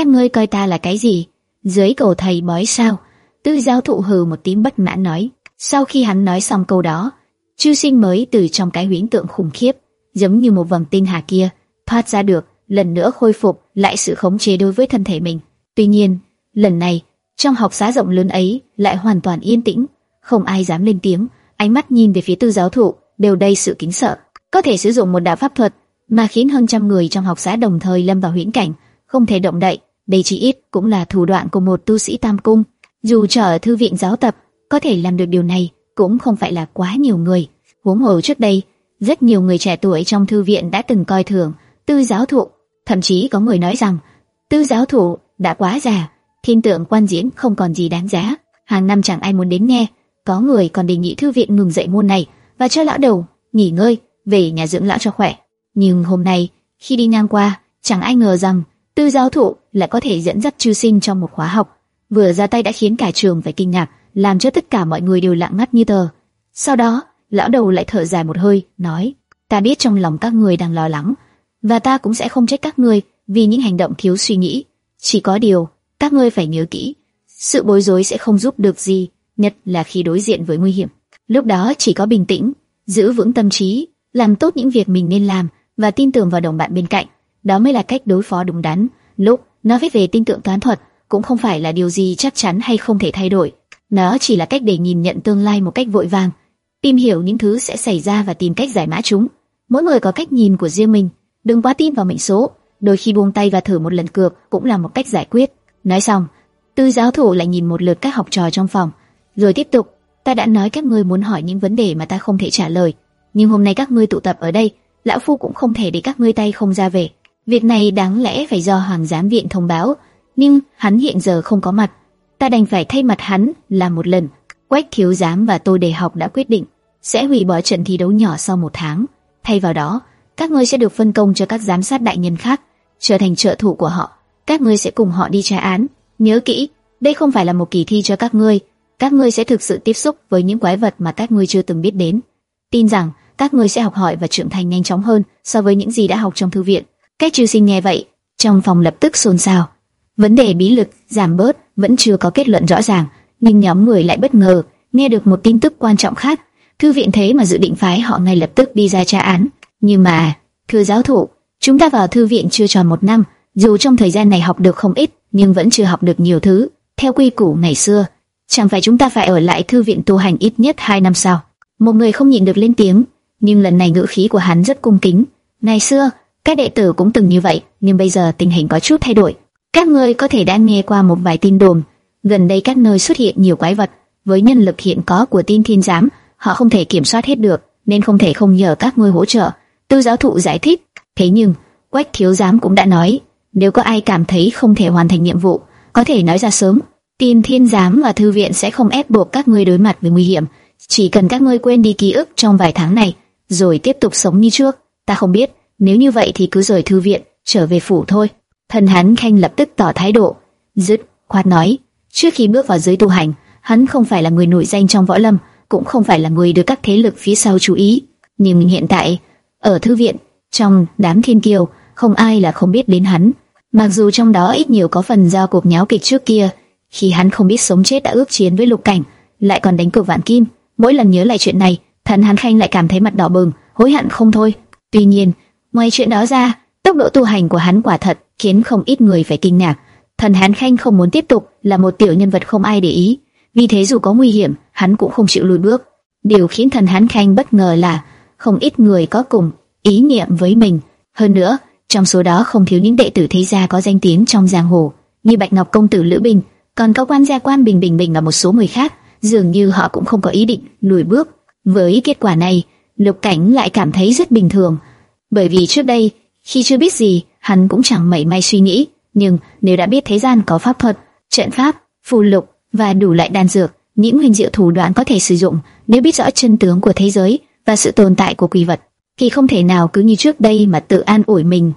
Các ngươi coi ta là cái gì? Dưới cầu thầy bói sao? Tư giáo thụ hừ một tiếng bất mãn nói. Sau khi hắn nói xong câu đó, Chu Sinh mới từ trong cái huyễn tượng khủng khiếp, giống như một vầng tinh hà kia, thoát ra được, lần nữa khôi phục lại sự khống chế đối với thân thể mình. Tuy nhiên, lần này, trong học xá rộng lớn ấy lại hoàn toàn yên tĩnh, không ai dám lên tiếng, ánh mắt nhìn về phía tư giáo thụ đều đầy sự kính sợ. Có thể sử dụng một đạo pháp thuật mà khiến hơn trăm người trong học xá đồng thời lâm vào huyễn cảnh, không thể động đậy. Đây chỉ ít cũng là thủ đoạn của một tu sĩ tam cung. Dù trở ở thư viện giáo tập, có thể làm được điều này cũng không phải là quá nhiều người. Huống hồ trước đây, rất nhiều người trẻ tuổi trong thư viện đã từng coi thường tư giáo thụ, thậm chí có người nói rằng tư giáo thụ đã quá già, thiên tượng quan diễn không còn gì đáng giá, hàng năm chẳng ai muốn đến nghe. Có người còn đề nghị thư viện ngừng dạy môn này và cho lão đầu nghỉ ngơi, về nhà dưỡng lão cho khỏe. Nhưng hôm nay, khi đi ngang qua, chẳng ai ngờ rằng tư giáo thụ lại có thể dẫn dắt chư sinh trong một khóa học. Vừa ra tay đã khiến cả trường phải kinh ngạc, làm cho tất cả mọi người đều lặng ngắt như tờ. Sau đó, lão đầu lại thở dài một hơi, nói: "Ta biết trong lòng các người đang lo lắng, và ta cũng sẽ không trách các ngươi vì những hành động thiếu suy nghĩ. Chỉ có điều, các ngươi phải nhớ kỹ, sự bối rối sẽ không giúp được gì, nhất là khi đối diện với nguy hiểm. Lúc đó chỉ có bình tĩnh, giữ vững tâm trí, làm tốt những việc mình nên làm và tin tưởng vào đồng bạn bên cạnh, đó mới là cách đối phó đúng đắn. Lúc nói về tin tưởng toán thuật cũng không phải là điều gì chắc chắn hay không thể thay đổi, nó chỉ là cách để nhìn nhận tương lai một cách vội vàng, tìm hiểu những thứ sẽ xảy ra và tìm cách giải mã chúng. Mỗi người có cách nhìn của riêng mình, đừng quá tin vào mệnh số, đôi khi buông tay và thử một lần cược cũng là một cách giải quyết. Nói xong, tư giáo thủ lại nhìn một lượt các học trò trong phòng, rồi tiếp tục. Ta đã nói các ngươi muốn hỏi những vấn đề mà ta không thể trả lời, nhưng hôm nay các ngươi tụ tập ở đây, lão phu cũng không thể để các ngươi tay không ra về. Việc này đáng lẽ phải do hoàng giám viện thông báo, nhưng hắn hiện giờ không có mặt, ta đành phải thay mặt hắn làm một lần. Quách thiếu giám và tôi đề học đã quyết định sẽ hủy bỏ trận thi đấu nhỏ sau một tháng. Thay vào đó, các ngươi sẽ được phân công cho các giám sát đại nhân khác, trở thành trợ thủ của họ. Các ngươi sẽ cùng họ đi tra án. Nhớ kỹ, đây không phải là một kỳ thi cho các ngươi. Các ngươi sẽ thực sự tiếp xúc với những quái vật mà các ngươi chưa từng biết đến. Tin rằng các ngươi sẽ học hỏi và trưởng thành nhanh chóng hơn so với những gì đã học trong thư viện. Cách trừ sinh nghe vậy, trong phòng lập tức xôn xao. Vấn đề bí lực giảm bớt vẫn chưa có kết luận rõ ràng, nhưng nhóm người lại bất ngờ nghe được một tin tức quan trọng khác. Thư viện thế mà dự định phái họ ngay lập tức đi ra tra án. Nhưng mà, thưa giáo thụ, chúng ta vào thư viện chưa tròn một năm, dù trong thời gian này học được không ít, nhưng vẫn chưa học được nhiều thứ. Theo quy củ ngày xưa, chẳng phải chúng ta phải ở lại thư viện tu hành ít nhất hai năm sao? Một người không nhịn được lên tiếng, nhưng lần này ngữ khí của hắn rất cung kính. Ngày xưa, các đệ tử cũng từng như vậy, nhưng bây giờ tình hình có chút thay đổi. Các ngươi có thể đã nghe qua một vài tin đồn, gần đây các nơi xuất hiện nhiều quái vật, với nhân lực hiện có của tin thiên giám, họ không thể kiểm soát hết được, nên không thể không nhờ các ngươi hỗ trợ. Tư giáo thụ giải thích, thế nhưng Quách thiếu giám cũng đã nói, nếu có ai cảm thấy không thể hoàn thành nhiệm vụ, có thể nói ra sớm. Tin thiên giám và thư viện sẽ không ép buộc các ngươi đối mặt với nguy hiểm, chỉ cần các ngươi quên đi ký ức trong vài tháng này, rồi tiếp tục sống như trước. Ta không biết, nếu như vậy thì cứ rời thư viện, trở về phủ thôi. Thần hắn khanh lập tức tỏ thái độ, dứt khoát nói, trước khi bước vào giới tu hành, hắn không phải là người nổi danh trong võ lâm, cũng không phải là người được các thế lực phía sau chú ý. Nhưng hiện tại, ở thư viện, trong đám thiên kiều, không ai là không biết đến hắn. Mặc dù trong đó ít nhiều có phần do cuộc nháo kịch trước kia, khi hắn không biết sống chết đã ước chiến với lục cảnh, lại còn đánh cược vạn kim. Mỗi lần nhớ lại chuyện này, thần hắn khanh lại cảm thấy mặt đỏ bừng, hối hận không thôi. Tuy nhiên, ngoài chuyện đó ra, tốc độ tu hành của hắn quả thật khiến không ít người phải kinh ngạc. Thần hán khanh không muốn tiếp tục là một tiểu nhân vật không ai để ý, vì thế dù có nguy hiểm, hắn cũng không chịu lùi bước. Điều khiến thần hán khanh bất ngờ là không ít người có cùng ý niệm với mình. Hơn nữa, trong số đó không thiếu những đệ tử thế gia có danh tiếng trong giang hồ, như Bạch Ngọc công tử Lữ Bình, còn có quan gia quan Bình Bình Bình và một số người khác, dường như họ cũng không có ý định lùi bước. Với kết quả này, Lục Cảnh lại cảm thấy rất bình thường, bởi vì trước đây khi chưa biết gì, hắn cũng chẳng mảy may suy nghĩ, nhưng nếu đã biết thế gian có pháp thuật, trận pháp, phù lục và đủ loại đan dược, những huyền diệu thủ đoạn có thể sử dụng, nếu biết rõ chân tướng của thế giới và sự tồn tại của quỷ vật, thì không thể nào cứ như trước đây mà tự an ủi mình,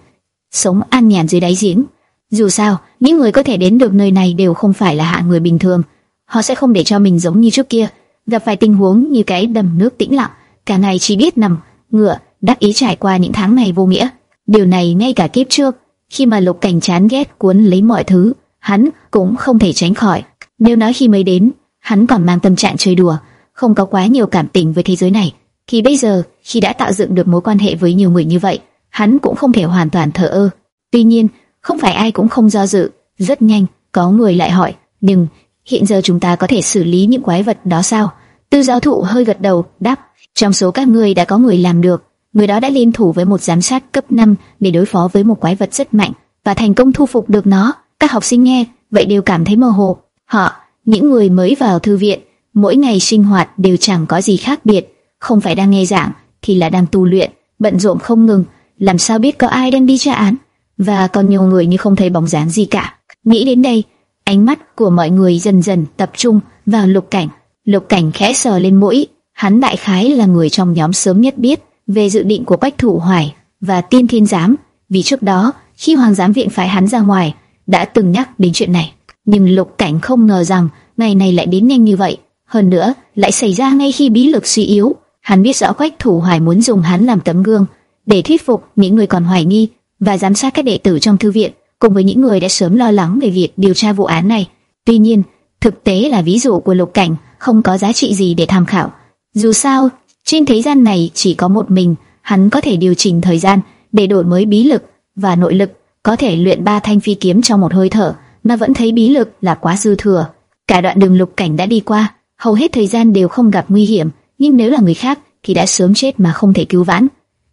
sống an nhàn dưới đáy giếng. Dù sao, những người có thể đến được nơi này đều không phải là hạng người bình thường, họ sẽ không để cho mình giống như trước kia, gặp phải tình huống như cái đầm nước tĩnh lặng, cả ngày chỉ biết nằm ngựa, đắc ý trải qua những tháng này vô nghĩa. Điều này ngay cả kiếp trước, Khi mà Lục Cảnh chán ghét cuốn lấy mọi thứ, hắn cũng không thể tránh khỏi. Nếu nói khi mới đến, hắn còn mang tâm trạng chơi đùa, không có quá nhiều cảm tình với thế giới này, thì bây giờ khi đã tạo dựng được mối quan hệ với nhiều người như vậy, hắn cũng không thể hoàn toàn thờ ơ. Tuy nhiên, không phải ai cũng không do dự, rất nhanh có người lại hỏi, nhưng hiện giờ chúng ta có thể xử lý những quái vật đó sao? Tư giáo thụ hơi gật đầu, đáp, trong số các người đã có người làm được, người đó đã liên thủ với một giám sát cấp 5 để đối phó với một quái vật rất mạnh và thành công thu phục được nó. Các học sinh nghe vậy đều cảm thấy mơ hồ. Họ, những người mới vào thư viện, mỗi ngày sinh hoạt đều chẳng có gì khác biệt, không phải đang nghe giảng thì là đang tu luyện, bận rộn không ngừng, làm sao biết có ai đang đi tra án? Và còn nhiều người như không thấy bóng dáng gì cả. Nghĩ đến đây, ánh mắt của mọi người dần dần tập trung vào Lục Cảnh. Lục Cảnh khẽ sờ lên mũi, hắn đại khái là người trong nhóm sớm nhất biết về dự định của Quách Thủ Hoài và Tiên Thiên Giám, vì trước đó khi Hoàng giám viện phái hắn ra ngoài đã từng nhắc đến chuyện này. Nhưng Lục Cảnh không ngờ rằng ngày này lại đến nhanh như vậy, hơn nữa lại xảy ra ngay khi bí lực suy yếu. Hắn biết rõ Quách Thủ Hoài muốn dùng hắn làm tấm gương để thuyết phục những người còn hoài nghi và giám sát các đệ tử trong thư viện, cùng với những người đã sớm lo lắng về việc điều tra vụ án này. Tuy nhiên, thực tế là ví dụ của Lục Cảnh không có giá trị gì để tham khảo. Dù sao, trên thế gian này chỉ có một mình, hắn có thể điều chỉnh thời gian để đổi mới bí lực và nội lực, có thể luyện ba thanh phi kiếm trong một hơi thở, mà vẫn thấy bí lực là quá dư thừa. Cả đoạn đường Lục Cảnh đã đi qua, hầu hết thời gian đều không gặp nguy hiểm, nhưng nếu là người khác thì đã sớm chết mà không thể cứu vãn.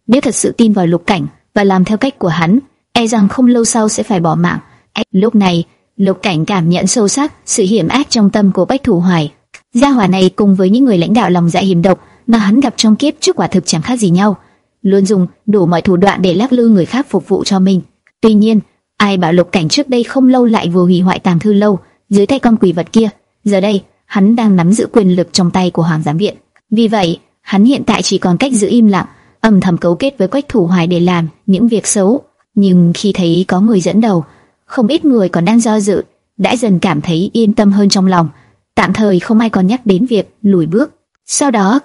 Nếu thật sự tin vào Lục Cảnh và làm theo cách của hắn, e rằng không lâu sau sẽ phải bỏ mạng. Lúc này, Lục Cảnh cảm nhận sâu sắc sự hiểm ác trong tâm của Bách Thủ Hoài. Gia hỏa này cùng với những người lãnh đạo lòng dạ hiểm độc mà hắn gặp trong kiếp trước quả thực chẳng khác gì nhau, luôn dùng đủ mọi thủ đoạn để lắc lư người khác phục vụ cho mình. Tuy nhiên, ai bảo Lục Cảnh trước đây không lâu lại vừa hủy hoại tàng thư lâu dưới tay con quỷ vật kia, giờ đây hắn đang nắm giữ quyền lực trong tay của Hoàng giám viện. Vì vậy, hắn hiện tại chỉ còn cách giữ im lặng, âm thầm cấu kết với Quách Thủ Hoài để làm những việc xấu. Nhưng khi thấy có người dẫn đầu, không ít người còn đang do dự, đã dần cảm thấy yên tâm hơn trong lòng. Tạm thời không ai còn nhắc đến việc lùi bước. Sau đó,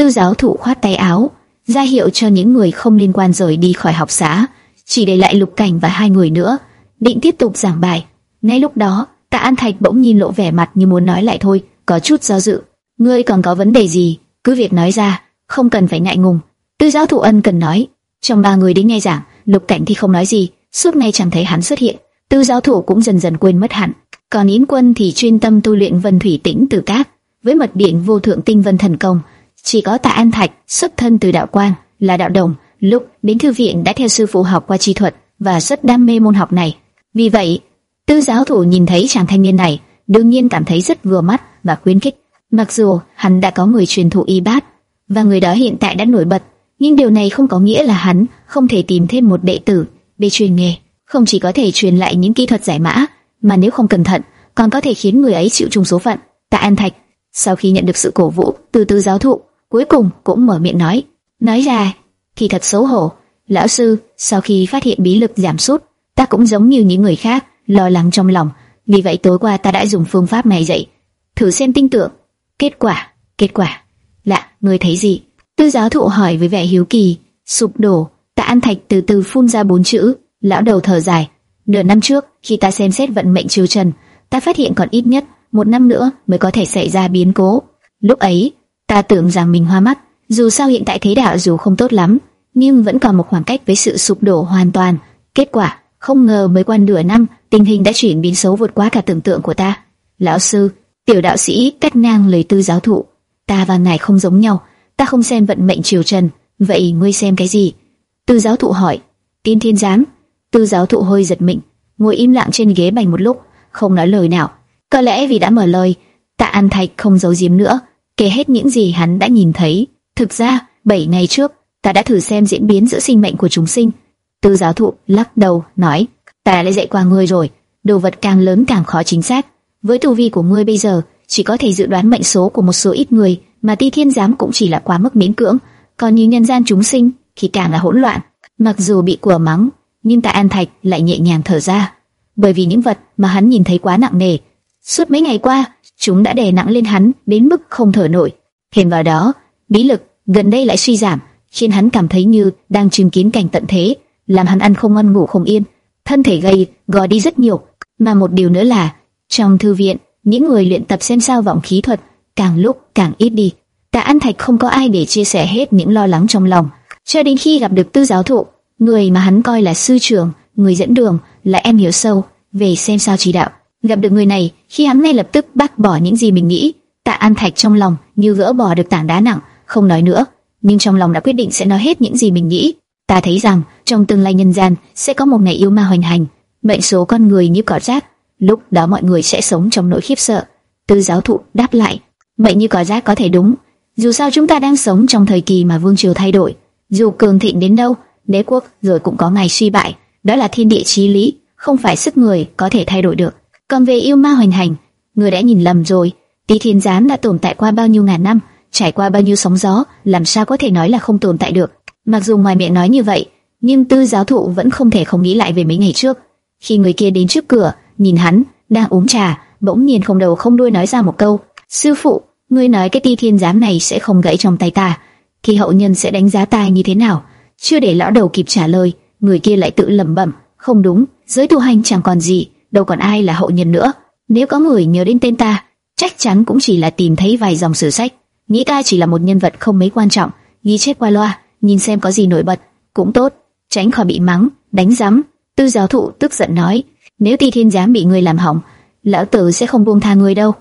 tư giáo thụ khoát tay áo, ra hiệu cho những người không liên quan rời đi khỏi học xá, chỉ để lại Lục Cảnh và hai người nữa, định tiếp tục giảng bài. Ngay lúc đó, Tạ An Thạch bỗng nhìn lộ vẻ mặt như muốn nói lại thôi, có chút do dự. Ngươi còn có vấn đề gì, cứ việc nói ra, không cần phải ngại ngùng. Tư giáo thụ ân cần nói. Trong ba người đến nghe giảng, Lục Cảnh thì không nói gì, suốt ngày chẳng thấy hắn xuất hiện. Tư giáo thủ cũng dần dần quên mất hẳn. Còn Yến Quân thì chuyên tâm tu luyện Vân Thủy Tĩnh Tử Các, với mật điện vô thượng tinh vân thần công. Chỉ có Tạ An Thạch xuất thân từ đạo quang, là đạo đồng, lúc đến thư viện đã theo sư phụ học qua chi thuật và rất đam mê môn học này. Vì vậy, tư giáo thủ nhìn thấy chàng thanh niên này, đương nhiên cảm thấy rất vừa mắt và khuyến khích. Mặc dù hắn đã có người truyền thụ y bát và người đó hiện tại đã nổi bật, nhưng điều này không có nghĩa là hắn không thể tìm thêm một đệ tử để truyền nghề. Không chỉ có thể truyền lại những kỹ thuật giải mã, mà nếu không cẩn thận, còn có thể khiến người ấy chịu chung số phận. Tạ An Thạch, sau khi nhận được sự cổ vũ từ tư giáo thụ, cuối cùng cũng mở miệng nói, nói ra thì thật xấu hổ. Lão sư, sau khi phát hiện bí lực giảm sút, ta cũng giống như những người khác, lo lắng trong lòng. Vì vậy tối qua ta đã dùng phương pháp này dạy, thử xem tinh tượng. Kết quả, kết quả. Lạ, ngươi thấy gì? Tư giáo thụ hỏi với vẻ hiếu kỳ. Sụp đổ. Tạ An Thạch từ từ phun ra bốn chữ. Lão đầu thở dài. Nửa năm trước, khi ta xem xét vận mệnh chiêu trần, ta phát hiện còn ít nhất một năm nữa mới có thể xảy ra biến cố. Lúc ấy, ta tưởng rằng mình hoa mắt. Dù sao hiện tại thế đạo dù không tốt lắm, nhưng vẫn còn một khoảng cách với sự sụp đổ hoàn toàn. Kết quả, không ngờ mới qua nửa năm, tình hình đã chuyển biến xấu vượt quá cả tưởng tượng của ta. Lão sư, tiểu đạo sĩ cắt ngang lời tư giáo thụ. Ta và ngài không giống nhau, ta không xem vận mệnh triều trần, vậy ngươi xem cái gì? Tư giáo thụ hỏi. Tiên thiên giám. Tư giáo thụ hơi giật mình, ngồi im lặng trên ghế bành một lúc, không nói lời nào. Có lẽ vì đã mở lời, Tạ An Thạch không giấu giếm nữa, kể hết những gì hắn đã nhìn thấy. Thực ra, 7 ngày trước, ta đã thử xem diễn biến giữa sinh mệnh của chúng sinh. Tư giáo thụ lắc đầu nói, ta đã dạy qua ngươi rồi, đồ vật càng lớn càng khó chính xác. Với tu vi của ngươi bây giờ, chỉ có thể dự đoán mệnh số của một số ít người, mà Ti Thiên giám cũng chỉ là quá mức miễn cưỡng. Còn như nhân gian chúng sinh thì càng là hỗn loạn. Mặc dù bị của mắng, nhưng ta An Thạch lại nhẹ nhàng thở ra, bởi vì những vật mà hắn nhìn thấy quá nặng nề. Suốt mấy ngày qua, chúng đã đè nặng lên hắn đến mức không thở nổi. Thêm vào đó, bí lực gần đây lại suy giảm, khiến hắn cảm thấy như đang chứng kiến cảnh tận thế, làm hắn ăn không ngon ngủ không yên. thân thể gầy gò đi rất nhiều. Mà một điều nữa là, trong thư viện, những người luyện tập xem sao vọng khí thuật càng lúc càng ít đi. Tạ An Thạch không có ai để chia sẻ hết những lo lắng trong lòng, cho đến khi gặp được Tư giáo thụ, người mà hắn coi là sư trưởng, người dẫn đường, là em hiểu sâu về xem sao chỉ đạo. Gặp được người này, khi hắn ngay lập tức bác bỏ những gì mình nghĩ, Tạ An Thạch trong lòng như gỡ bỏ được tảng đá nặng, không nói nữa, nhưng trong lòng đã quyết định sẽ nói hết những gì mình nghĩ. Ta thấy rằng trong tương lai nhân gian sẽ có một ngày yêu ma hoành hành, mệnh số con người như cỏ rác, lúc đó mọi người sẽ sống trong nỗi khiếp sợ. Tư giáo thụ đáp lại, mệnh như cỏ rác có thể đúng, dù sao chúng ta đang sống trong thời kỳ mà vương triều thay đổi, dù cường thịnh đến đâu, đế quốc rồi cũng có ngày suy bại, đó là thiên địa chí lý, không phải sức người có thể thay đổi được. Còn về yêu ma hoành hành, người đã nhìn lầm rồi. Tí Thiên Giám đã tồn tại qua bao nhiêu ngàn năm, trải qua bao nhiêu sóng gió, làm sao có thể nói là không tồn tại được? Mặc dù ngoài miệng nói như vậy, nhưng Tư giáo thụ vẫn không thể không nghĩ lại về mấy ngày trước, khi người kia đến trước cửa, nhìn hắn đang uống trà, bỗng nhiên không đầu không đuôi nói ra một câu: "Sư phụ, ngươi nói cái Ti Thiên Giám này sẽ không gãy trong tay ta, thì hậu nhân sẽ đánh giá ta như thế nào?" Chưa để lão đầu kịp trả lời, người kia lại tự lẩm bẩm: "Không đúng, giới tu hành chẳng còn gì." Đâu còn ai là hậu nhân nữa. Nếu có người nhớ đến tên ta, chắc chắn cũng chỉ là tìm thấy vài dòng sử sách, nghĩ ta chỉ là một nhân vật không mấy quan trọng, ghi chép qua loa, nhìn xem có gì nổi bật, cũng tốt, tránh khỏi bị mắng, đánh giám. Tư giáo thụ tức giận nói, nếu Ti Thiên giám bị người làm hỏng, lão tử sẽ không buông tha người đâu.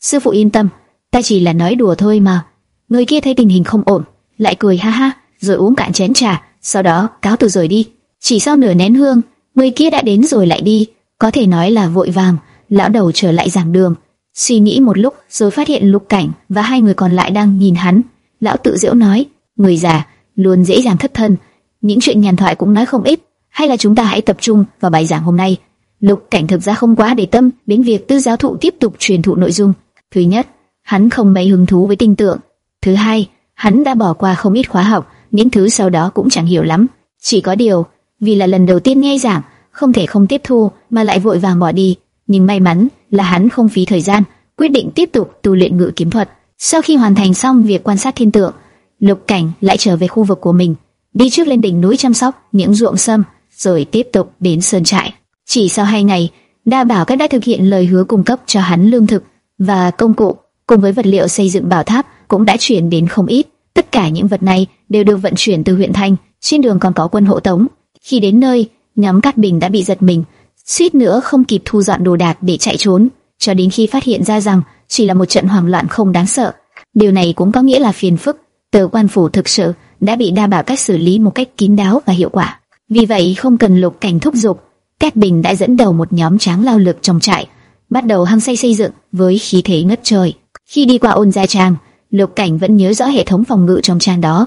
Sư phụ yên tâm, ta chỉ là nói đùa thôi mà. Người kia thấy tình hình không ổn, lại cười ha ha, rồi uống cạn chén trà, sau đó cáo từ rời đi. Chỉ sau nửa nén hương, người kia đã đến rồi lại đi, có thể nói là vội vàng, lão đầu trở lại giảng đường, suy nghĩ một lúc rồi phát hiện Lục Cảnh và hai người còn lại đang nhìn hắn. Lão tự giễu nói, người già luôn dễ dàng thất thân, những chuyện nhàn thoại cũng nói không ít, hay là chúng ta hãy tập trung vào bài giảng hôm nay. Lục Cảnh thực ra không quá để tâm đến việc tư giáo thụ tiếp tục truyền thụ nội dung. Thứ nhất, hắn không mấy hứng thú với tinh tượng. Thứ hai, hắn đã bỏ qua không ít khóa học, những thứ sau đó cũng chẳng hiểu lắm. Chỉ có điều, vì là lần đầu tiên nghe giảng, không thể không tiếp thu mà lại vội vàng bỏ đi. Nhưng may mắn là hắn không phí thời gian, quyết định tiếp tục tu luyện ngự kiếm thuật. Sau khi hoàn thành xong việc quan sát thiên tượng, Lục Cảnh lại trở về khu vực của mình, đi trước lên đỉnh núi chăm sóc những ruộng sâm, rồi tiếp tục đến sơn trại. Chỉ sau hai ngày, Đa Bảo Các đã thực hiện lời hứa cung cấp cho hắn lương thực và công cụ, cùng với vật liệu xây dựng bảo tháp cũng đã chuyển đến không ít. Tất cả những vật này đều được vận chuyển từ huyện thành trên đường còn có quân hộ tống. Khi đến nơi, Nhóm Cát Bình đã bị giật mình, suýt nữa không kịp thu dọn đồ đạc để chạy trốn, cho đến khi phát hiện ra rằng chỉ là một trận hoảng loạn không đáng sợ. Điều này cũng có nghĩa là phiền phức, tờ quan phủ thực sự đã bị đa bảo cách xử lý một cách kín đáo và hiệu quả. Vì vậy không cần lục cảnh thúc giục, Cát Bình đã dẫn đầu một nhóm tráng lao lực trong trại, bắt đầu hăng say xây dựng với khí thế ngất trời. Khi đi qua ôn gia trang, lục cảnh vẫn nhớ rõ hệ thống phòng ngự trong trang đó.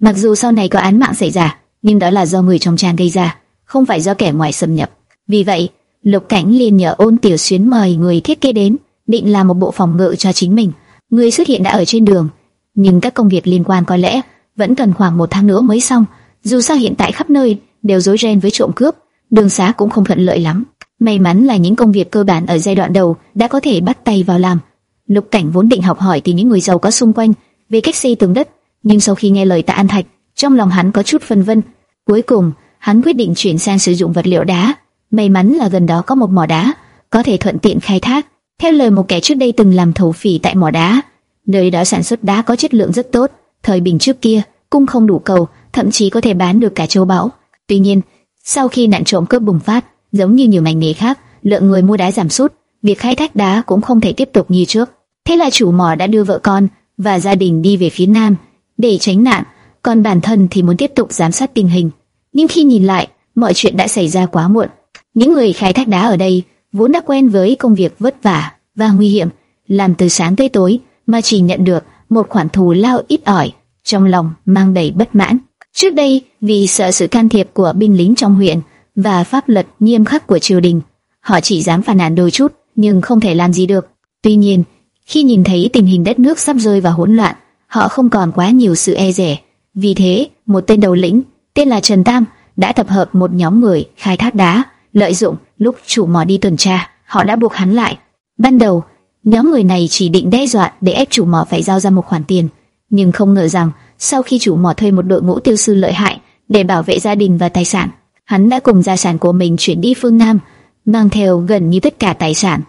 Mặc dù sau này có án mạng xảy ra, nhưng đó là do người trong trang gây ra không phải do kẻ ngoài xâm nhập. Vì vậy, Lục Cảnh liền nhờ Ôn Tiểu Xuyến mời người thiết kế đến, định làm một bộ phòng ngự cho chính mình. Người xuất hiện đã ở trên đường, nhưng các công việc liên quan có lẽ vẫn cần khoảng một tháng nữa mới xong. Dù sao hiện tại khắp nơi đều rối ren với trộm cướp, đường xá cũng không thuận lợi lắm. May mắn là những công việc cơ bản ở giai đoạn đầu đã có thể bắt tay vào làm. Lục Cảnh vốn định học hỏi từ những người giàu có xung quanh về cách xây tường đất, nhưng sau khi nghe lời Tạ An Thạch, trong lòng hắn có chút phân vân. Cuối cùng, hắn quyết định chuyển sang sử dụng vật liệu đá. May mắn là gần đó có một mỏ đá, có thể thuận tiện khai thác. Theo lời một kẻ trước đây từng làm thổ phỉ tại mỏ đá, nơi đó sản xuất đá có chất lượng rất tốt. Thời bình trước kia, cung không đủ cầu, thậm chí có thể bán được cả châu báu. Tuy nhiên, sau khi nạn trộm cướp bùng phát, giống như nhiều ngành nghề khác, lượng người mua đá giảm sút, việc khai thác đá cũng không thể tiếp tục như trước. Thế là chủ mỏ đã đưa vợ con và gia đình đi về phía nam để tránh nạn, còn bản thân thì muốn tiếp tục giám sát tình hình nhưng khi nhìn lại, mọi chuyện đã xảy ra quá muộn. Những người khai thác đá ở đây vốn đã quen với công việc vất vả và nguy hiểm, làm từ sáng tới tối mà chỉ nhận được một khoản thù lao ít ỏi, trong lòng mang đầy bất mãn. Trước đây, vì sợ sự can thiệp của binh lính trong huyện và pháp luật nghiêm khắc của triều đình, họ chỉ dám phản nàn đôi chút, nhưng không thể làm gì được. Tuy nhiên, khi nhìn thấy tình hình đất nước sắp rơi vào hỗn loạn, họ không còn quá nhiều sự e dè. Vì thế, một tên đầu lĩnh tên là Trần Tam, đã tập hợp một nhóm người khai thác đá, lợi dụng lúc chủ mỏ đi tuần tra, họ đã buộc hắn lại. Ban đầu, nhóm người này chỉ định đe dọa để ép chủ mỏ phải giao ra một khoản tiền, nhưng không ngờ rằng sau khi chủ mỏ thuê một đội ngũ tiêu sư lợi hại để bảo vệ gia đình và tài sản, hắn đã cùng gia sản của mình chuyển đi phương Nam, mang theo gần như tất cả tài sản.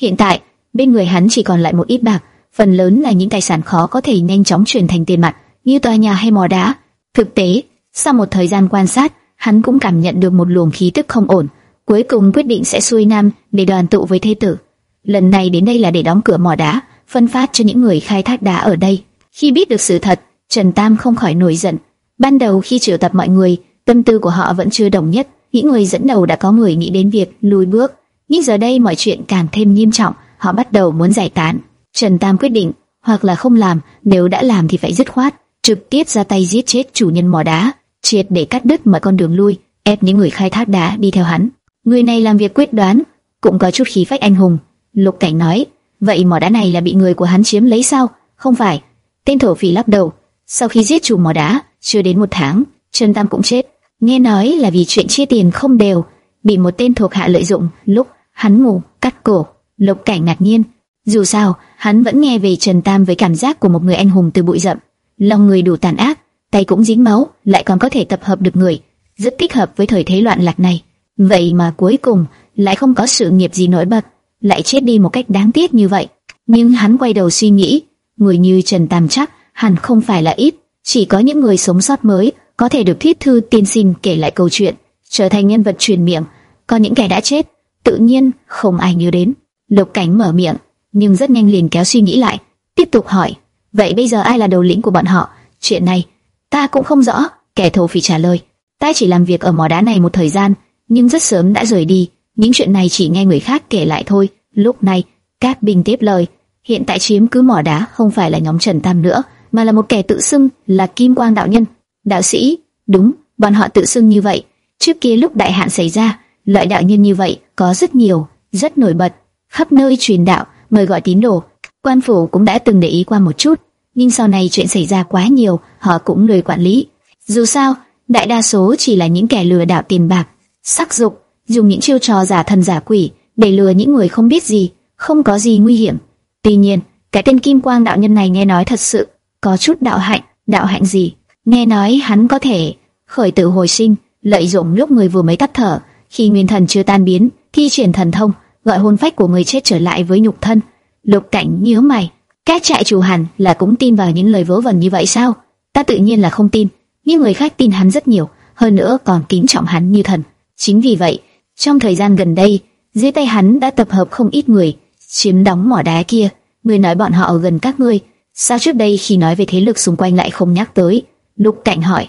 Hiện tại, bên người hắn chỉ còn lại một ít bạc, phần lớn là những tài sản khó có thể nhanh chóng chuyển thành tiền mặt, như tòa nhà hay mỏ đá. Thực tế, sau một thời gian quan sát, hắn cũng cảm nhận được một luồng khí tức không ổn, cuối cùng quyết định sẽ xuôi nam để đoàn tụ với thế tử. Lần này đến đây là để đóng cửa mỏ đá, phân phát cho những người khai thác đá ở đây. Khi biết được sự thật, Trần Tam không khỏi nổi giận. Ban đầu khi triệu tập mọi người, tâm tư của họ vẫn chưa đồng nhất. Những người dẫn đầu đã có người nghĩ đến việc lùi bước, nhưng giờ đây mọi chuyện càng thêm nghiêm trọng, họ bắt đầu muốn giải tán. Trần Tam quyết định, hoặc là không làm, nếu đã làm thì phải dứt khoát, trực tiếp ra tay giết chết chủ nhân mỏ đá, triệt để cắt đứt mọi con đường lui, ép những người khai thác đá đi theo hắn. Người này làm việc quyết đoán, cũng có chút khí phách anh hùng. Lục Cảnh nói, vậy mỏ đá này là bị người của hắn chiếm lấy sao? Không phải. Tên thổ phỉ lắc đầu. Sau khi giết chủ mỏ đá, chưa đến một tháng, Trần Tam cũng chết. Nghe nói là vì chuyện chia tiền không đều, bị một tên thuộc hạ lợi dụng. Lúc hắn ngủ, cắt cổ. Lục Cảnh ngạc nhiên. Dù sao, hắn vẫn nghe về Trần Tam với cảm giác của một người anh hùng từ bụi rậm. Lòng người đủ tàn ác, tay cũng dính máu, lại còn có thể tập hợp được người, rất thích hợp với thời thế loạn lạc này. Vậy mà cuối cùng lại không có sự nghiệp gì nổi bật, lại chết đi một cách đáng tiếc như vậy. Nhưng hắn quay đầu suy nghĩ, người như Trần Tam chắc hẳn không phải là ít, chỉ có những người sống sót mới có thể được thuyết thư tiên sinh kể lại câu chuyện, trở thành nhân vật truyền miệng. Còn những kẻ đã chết, tự nhiên không ai nhớ đến. Lục Cảnh mở miệng, nhưng rất nhanh liền kéo suy nghĩ lại, tiếp tục hỏi: vậy bây giờ ai là đầu lĩnh của bọn họ? Chuyện này ta cũng không rõ. Kẻ thổ phỉ trả lời: ta chỉ làm việc ở mỏ đá này một thời gian nhưng rất sớm đã rời đi. Những chuyện này chỉ nghe người khác kể lại thôi. Lúc này, Cát Bình tiếp lời, hiện tại chiếm cứ mỏ đá không phải là nhóm Trần Tam nữa, mà là một kẻ tự xưng là Kim Quang đạo nhân. Đạo sĩ, đúng, bọn họ tự xưng như vậy. Trước kia lúc đại hạn xảy ra, loại đạo nhân như vậy có rất nhiều, rất nổi bật, khắp nơi truyền đạo, mời gọi tín đồ. Quan phủ cũng đã từng để ý qua một chút, nhưng sau này chuyện xảy ra quá nhiều, họ cũng lười quản lý. Dù sao, đại đa số chỉ là những kẻ lừa đảo tiền bạc, sắc dục, dùng những chiêu trò giả thần giả quỷ để lừa những người không biết gì, không có gì nguy hiểm. Tuy nhiên, cái tên Kim Quang đạo nhân này nghe nói thật sự có chút đạo hạnh, đạo hạnh gì? Nghe nói hắn có thể khởi tử hồi sinh, lợi dụng lúc người vừa mới tắt thở, khi nguyên thần chưa tan biến, thi triển thần thông, gọi hồn phách của người chết trở lại với nhục thân. Lục Cảnh nhíu mày, các trại chủ hẳn là cũng tin vào những lời vớ vẩn như vậy sao? Ta tự nhiên là không tin, nhưng người khác tin hắn rất nhiều, hơn nữa còn kính trọng hắn như thần. Chính vì vậy, trong thời gian gần đây, dưới tay hắn đã tập hợp không ít người, chiếm đóng mỏ đá kia. Người nói bọn họ ở gần các ngươi, sao trước đây khi nói về thế lực xung quanh lại không nhắc tới? Lục Cảnh hỏi.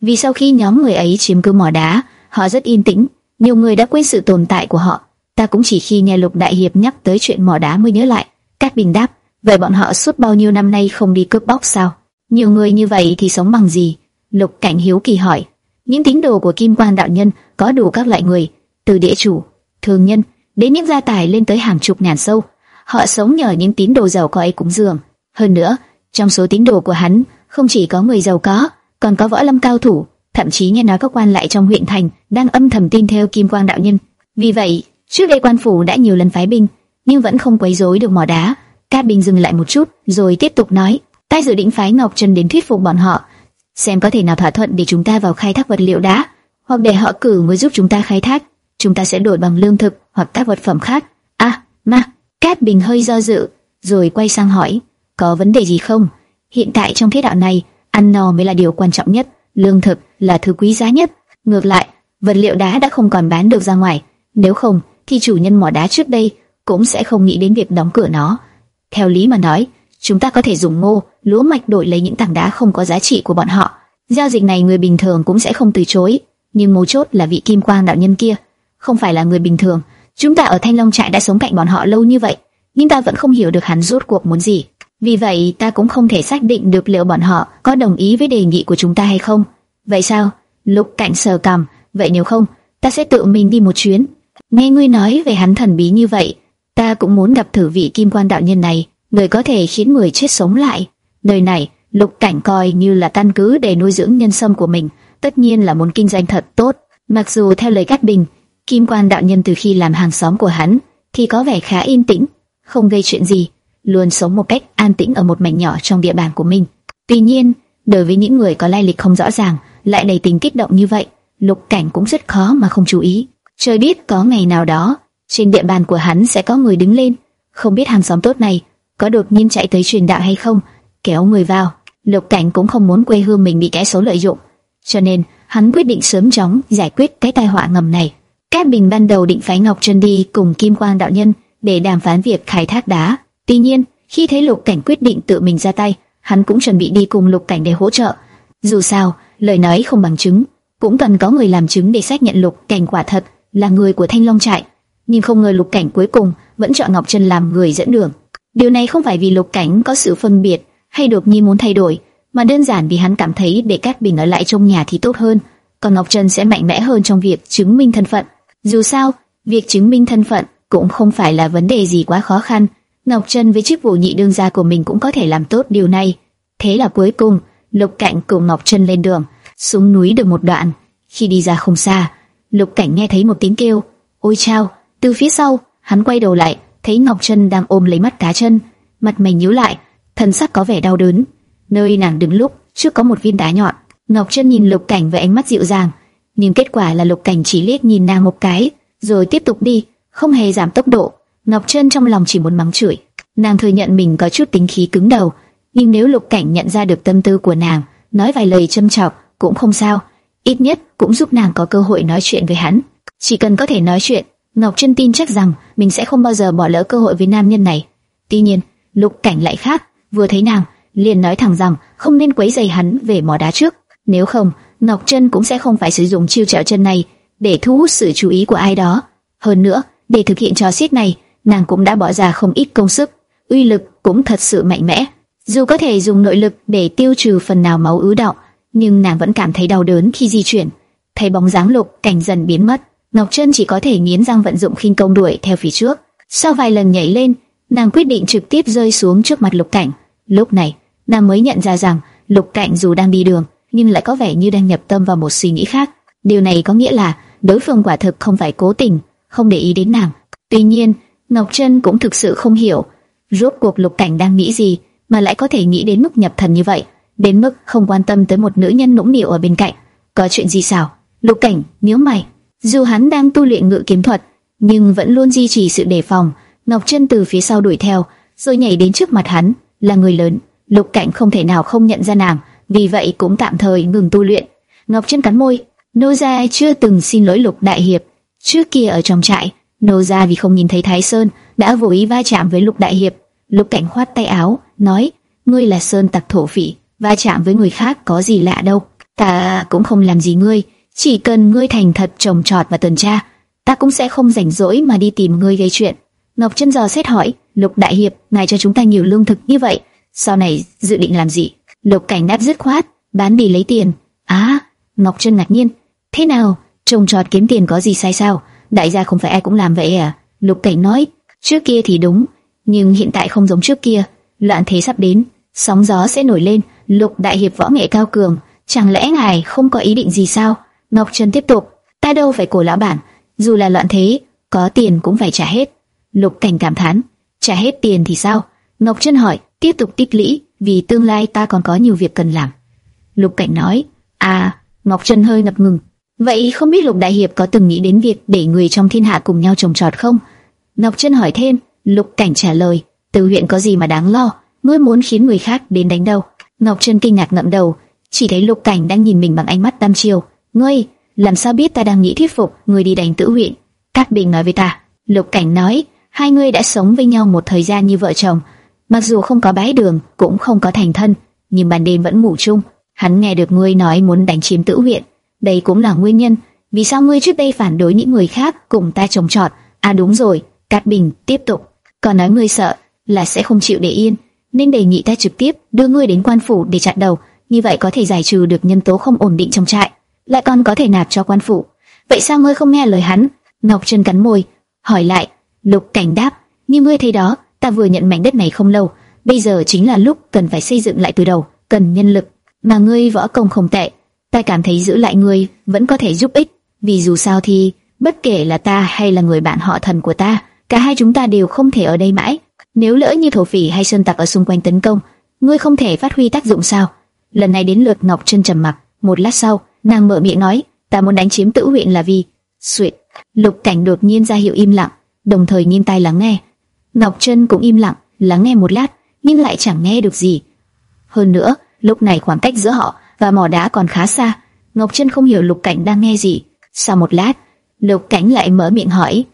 Vì sau khi nhóm người ấy chiếm cứ mỏ đá, họ rất yên tĩnh, nhiều người đã quên sự tồn tại của họ. Ta cũng chỉ khi nghe Lục Đại Hiệp nhắc tới chuyện mỏ đá mới nhớ lại. Cát Bình đáp, vậy bọn họ suốt bao nhiêu năm nay không đi cướp bóc sao? Nhiều người như vậy thì sống bằng gì? Lục Cảnh hiếu kỳ hỏi. Những tín đồ của Kim Quan đạo nhân có đủ các loại người, từ địa chủ, thường nhân đến những gia tài lên tới hàng chục ngàn sâu. Họ sống nhờ những tín đồ giàu có ấy cúng dường. Hơn nữa, trong số tín đồ của hắn không chỉ có người giàu có, còn có võ lâm cao thủ, thậm chí nghe nói các quan lại trong huyện thành đang âm thầm tin theo Kim Quang đạo nhân. Vì vậy, trước đây quan phủ đã nhiều lần phái binh, nhưng vẫn không quấy rối được mỏ đá. Cát Bình dừng lại một chút, rồi tiếp tục nói: "Ta dự định phái Ngọc Trần đến thuyết phục bọn họ, xem có thể nào thỏa thuận để chúng ta vào khai thác vật liệu đá, hoặc để họ cử người giúp chúng ta khai thác, chúng ta sẽ đổi bằng lương thực hoặc các vật phẩm khác." "À, ma." Cát Bình hơi do dự, rồi quay sang hỏi: "Có vấn đề gì không?" Hiện tại trong thế đạo này, ăn no mới là điều quan trọng nhất, lương thực là thứ quý giá nhất. Ngược lại, vật liệu đá đã không còn bán được ra ngoài, nếu không thì chủ nhân mỏ đá trước đây cũng sẽ không nghĩ đến việc đóng cửa nó. Theo lý mà nói, chúng ta có thể dùng ngô, lúa mạch đổi lấy những tảng đá không có giá trị của bọn họ. Giao dịch này người bình thường cũng sẽ không từ chối, nhưng mấu chốt là vị kim quang đạo nhân kia, không phải là người bình thường. Chúng ta ở Thanh Long trại đã sống cạnh bọn họ lâu như vậy, nhưng ta vẫn không hiểu được hắn rốt cuộc muốn gì. Vì vậy ta cũng không thể xác định được liệu bọn họ có đồng ý với đề nghị của chúng ta hay không. Vậy sao? Lục cảnh sờ cằm, vậy nếu không, ta sẽ tự mình đi một chuyến. Nghe ngươi nói về hắn thần bí như vậy, ta cũng muốn gặp thử vị kim quan đạo nhân này, người có thể khiến người chết sống lại. Nơi này, lục cảnh coi như là căn cứ để nuôi dưỡng nhân sâm của mình, tất nhiên là muốn kinh doanh thật tốt. Mặc dù theo lời Cát Bình, kim quan đạo nhân từ khi làm hàng xóm của hắn, thì có vẻ khá yên tĩnh, không gây chuyện gì luôn sống một cách an tĩnh ở một mảnh nhỏ trong địa bàn của mình. Tuy nhiên, đối với những người có lai lịch không rõ ràng, lại đầy tính kích động như vậy, Lục Cảnh cũng rất khó mà không chú ý. Trời biết có ngày nào đó, trên địa bàn của hắn sẽ có người đứng lên, không biết hàng xóm tốt này có đột nhiên chạy tới truyền đạo hay không, kéo người vào. Lục Cảnh cũng không muốn quê hương mình bị kẻ xấu lợi dụng, cho nên hắn quyết định sớm chóng giải quyết cái tai họa ngầm này. Cát Bình ban đầu định phái Ngọc Trân đi cùng Kim Quang đạo nhân để đàm phán việc khai thác đá. Tuy nhiên, khi thấy Lục Cảnh quyết định tự mình ra tay, hắn cũng chuẩn bị đi cùng Lục Cảnh để hỗ trợ. Dù sao, lời nói không bằng chứng, cũng cần có người làm chứng để xác nhận Lục Cảnh quả thật là người của Thanh Long trại. Nhưng không ngờ Lục Cảnh cuối cùng vẫn chọn Ngọc Trân làm người dẫn đường. Điều này không phải vì Lục Cảnh có sự phân biệt hay đột nhiên muốn thay đổi, mà đơn giản vì hắn cảm thấy để Cát Bình ở lại trong nhà thì tốt hơn, còn Ngọc Trân sẽ mạnh mẽ hơn trong việc chứng minh thân phận. Dù sao, việc chứng minh thân phận cũng không phải là vấn đề gì quá khó khăn. Ngọc Trân với chức vụ nhị đương gia của mình cũng có thể làm tốt điều này. Thế là cuối cùng, Lục Cảnh cùng Ngọc Trân lên đường, xuống núi được một đoạn. Khi đi ra không xa, Lục Cảnh nghe thấy một tiếng kêu, ôi chao! Từ phía sau, hắn quay đầu lại, thấy Ngọc Trân đang ôm lấy mắt cá chân, mặt mày nhíu lại, thân sắc có vẻ đau đớn. Nơi nàng đứng lúc trước có một viên đá nhọn. Ngọc Trân nhìn Lục Cảnh với ánh mắt dịu dàng, nhưng kết quả là Lục Cảnh chỉ liếc nhìn nàng một cái, rồi tiếp tục đi, không hề giảm tốc độ. Ngọc Trân trong lòng chỉ muốn mắng chửi. Nàng thừa nhận mình có chút tính khí cứng đầu, nhưng nếu Lục Cảnh nhận ra được tâm tư của nàng, nói vài lời châm chọc cũng không sao, ít nhất cũng giúp nàng có cơ hội nói chuyện với hắn. Chỉ cần có thể nói chuyện, Ngọc Trân tin chắc rằng mình sẽ không bao giờ bỏ lỡ cơ hội với nam nhân này. Tuy nhiên, Lục Cảnh lại khác, vừa thấy nàng, liền nói thẳng rằng không nên quấy rầy hắn về mỏ đá trước, nếu không, Ngọc Trân cũng sẽ không phải sử dụng chiêu trạo chân này để thu hút sự chú ý của ai đó. Hơn nữa, để thực hiện trò xiết này, nàng cũng đã bỏ ra không ít công sức, uy lực cũng thật sự mạnh mẽ. Dù có thể dùng nội lực để tiêu trừ phần nào máu ứ động, nhưng nàng vẫn cảm thấy đau đớn khi di chuyển. Thấy bóng dáng Lục Cảnh dần biến mất, Ngọc Trân chỉ có thể nghiến răng vận dụng khinh công đuổi theo phía trước. Sau vài lần nhảy lên, nàng quyết định trực tiếp rơi xuống trước mặt Lục Cảnh. Lúc này, nàng mới nhận ra rằng Lục Cảnh dù đang đi đường, nhưng lại có vẻ như đang nhập tâm vào một suy nghĩ khác. Điều này có nghĩa là đối phương quả thực không phải cố tình, không để ý đến nàng. Tuy nhiên, Ngọc Trân cũng thực sự không hiểu, rốt cuộc Lục Cảnh đang nghĩ gì mà lại có thể nghĩ đến mức nhập thần như vậy, đến mức không quan tâm tới một nữ nhân nũng nịu ở bên cạnh. Có chuyện gì sao? Lục Cảnh nhíu mày, dù hắn đang tu luyện ngự kiếm thuật, nhưng vẫn luôn duy trì sự đề phòng. Ngọc Trân từ phía sau đuổi theo, rồi nhảy đến trước mặt hắn, là người lớn. Lục Cảnh không thể nào không nhận ra nàng, vì vậy cũng tạm thời ngừng tu luyện. Ngọc Trân cắn môi, nô gia chưa từng xin lỗi Lục Đại Hiệp. Trước kia ở trong trại, nô gia vì không nhìn thấy Thái Sơn đã vô ý va chạm với Lục Đại Hiệp. Lục Cảnh khoát tay áo, nói: ngươi là sơn tặc thổ phỉ, va chạm với người khác có gì lạ đâu. Ta cũng không làm gì ngươi, chỉ cần ngươi thành thật trồng trọt và tuần tra, ta cũng sẽ không rảnh rỗi mà đi tìm ngươi gây chuyện. Ngọc Trân giò xét hỏi, Lục Đại Hiệp, ngài cho chúng ta nhiều lương thực như vậy, sau này dự định làm gì? Lục Cảnh đáp dứt khoát, bán đi lấy tiền. Á, Ngọc Trân ngạc nhiên, thế nào, trồng trọt kiếm tiền có gì sai sao? Đại gia không phải ai cũng làm vậy à? Lục Cảnh nói, trước kia thì đúng, nhưng hiện tại không giống trước kia, loạn thế sắp đến, sóng gió sẽ nổi lên. Lục Đại Hiệp võ nghệ cao cường, chẳng lẽ ngài không có ý định gì sao? Ngọc Trần tiếp tục, ta đâu phải cổ lão bản, dù là loạn thế, có tiền cũng phải trả hết. Lục Cảnh cảm thán, trả hết tiền thì sao? Ngọc Trân hỏi, tiếp tục tích lũy, vì tương lai ta còn có nhiều việc cần làm. Lục Cảnh nói, à, Ngọc Trân hơi ngập ngừng. Vậy không biết Lục Đại Hiệp có từng nghĩ đến việc để người trong thiên hạ cùng nhau trồng trọt không? Ngọc Trân hỏi thêm, Lục Cảnh trả lời, từ huyện có gì mà đáng lo, ngươi muốn khiến người khác đến đánh đâu? Ngọc Trân kinh ngạc ngậm đầu, chỉ thấy Lục Cảnh đang nhìn mình bằng ánh mắt tam chiều. Ngươi, làm sao biết ta đang nghĩ thuyết phục người đi đánh tử huyện? Cát Bình nói với ta. Lục Cảnh nói, hai người đã sống với nhau một thời gian như vợ chồng, mặc dù không có bái đường, cũng không có thành thân, nhưng ban đêm vẫn ngủ chung. Hắn nghe được ngươi nói muốn đánh chiếm tử huyện, đây cũng là nguyên nhân vì sao ngươi trước đây phản đối những người khác cùng ta trồng trọt. À đúng rồi, Cát Bình tiếp tục, còn nói ngươi sợ là sẽ không chịu để yên, nên đề nghị ta trực tiếp đưa ngươi đến quan phủ để chặn đầu, như vậy có thể giải trừ được nhân tố không ổn định trong trại lại còn có thể nạp cho quan phủ. Vậy sao ngươi không nghe lời hắn? Ngọc Trân cắn môi, hỏi lại. Lục Cảnh đáp, như ngươi thấy đó, ta vừa nhận mảnh đất này không lâu, bây giờ chính là lúc cần phải xây dựng lại từ đầu, cần nhân lực. Mà ngươi võ công không tệ, ta cảm thấy giữ lại ngươi vẫn có thể giúp ích, vì dù sao thì bất kể là ta hay là người bạn họ thần của ta, cả hai chúng ta đều không thể ở đây mãi. Nếu lỡ như thổ phỉ hay sơn tặc ở xung quanh tấn công, ngươi không thể phát huy tác dụng sao? Lần này đến lượt Ngọc Trân trầm mặc, một lát sau, nàng mở miệng nói, ta muốn đánh chiếm Tử huyện là vì Suyệt. Lục Cảnh đột nhiên ra hiệu im lặng, đồng thời nghiêng tai lắng nghe. Ngọc Trân cũng im lặng, lắng nghe một lát, nhưng lại chẳng nghe được gì. Hơn nữa, lúc này khoảng cách giữa họ và mỏ đá còn khá xa. Ngọc Trân không hiểu Lục Cảnh đang nghe gì. Sau một lát, Lục Cảnh lại mở miệng hỏi: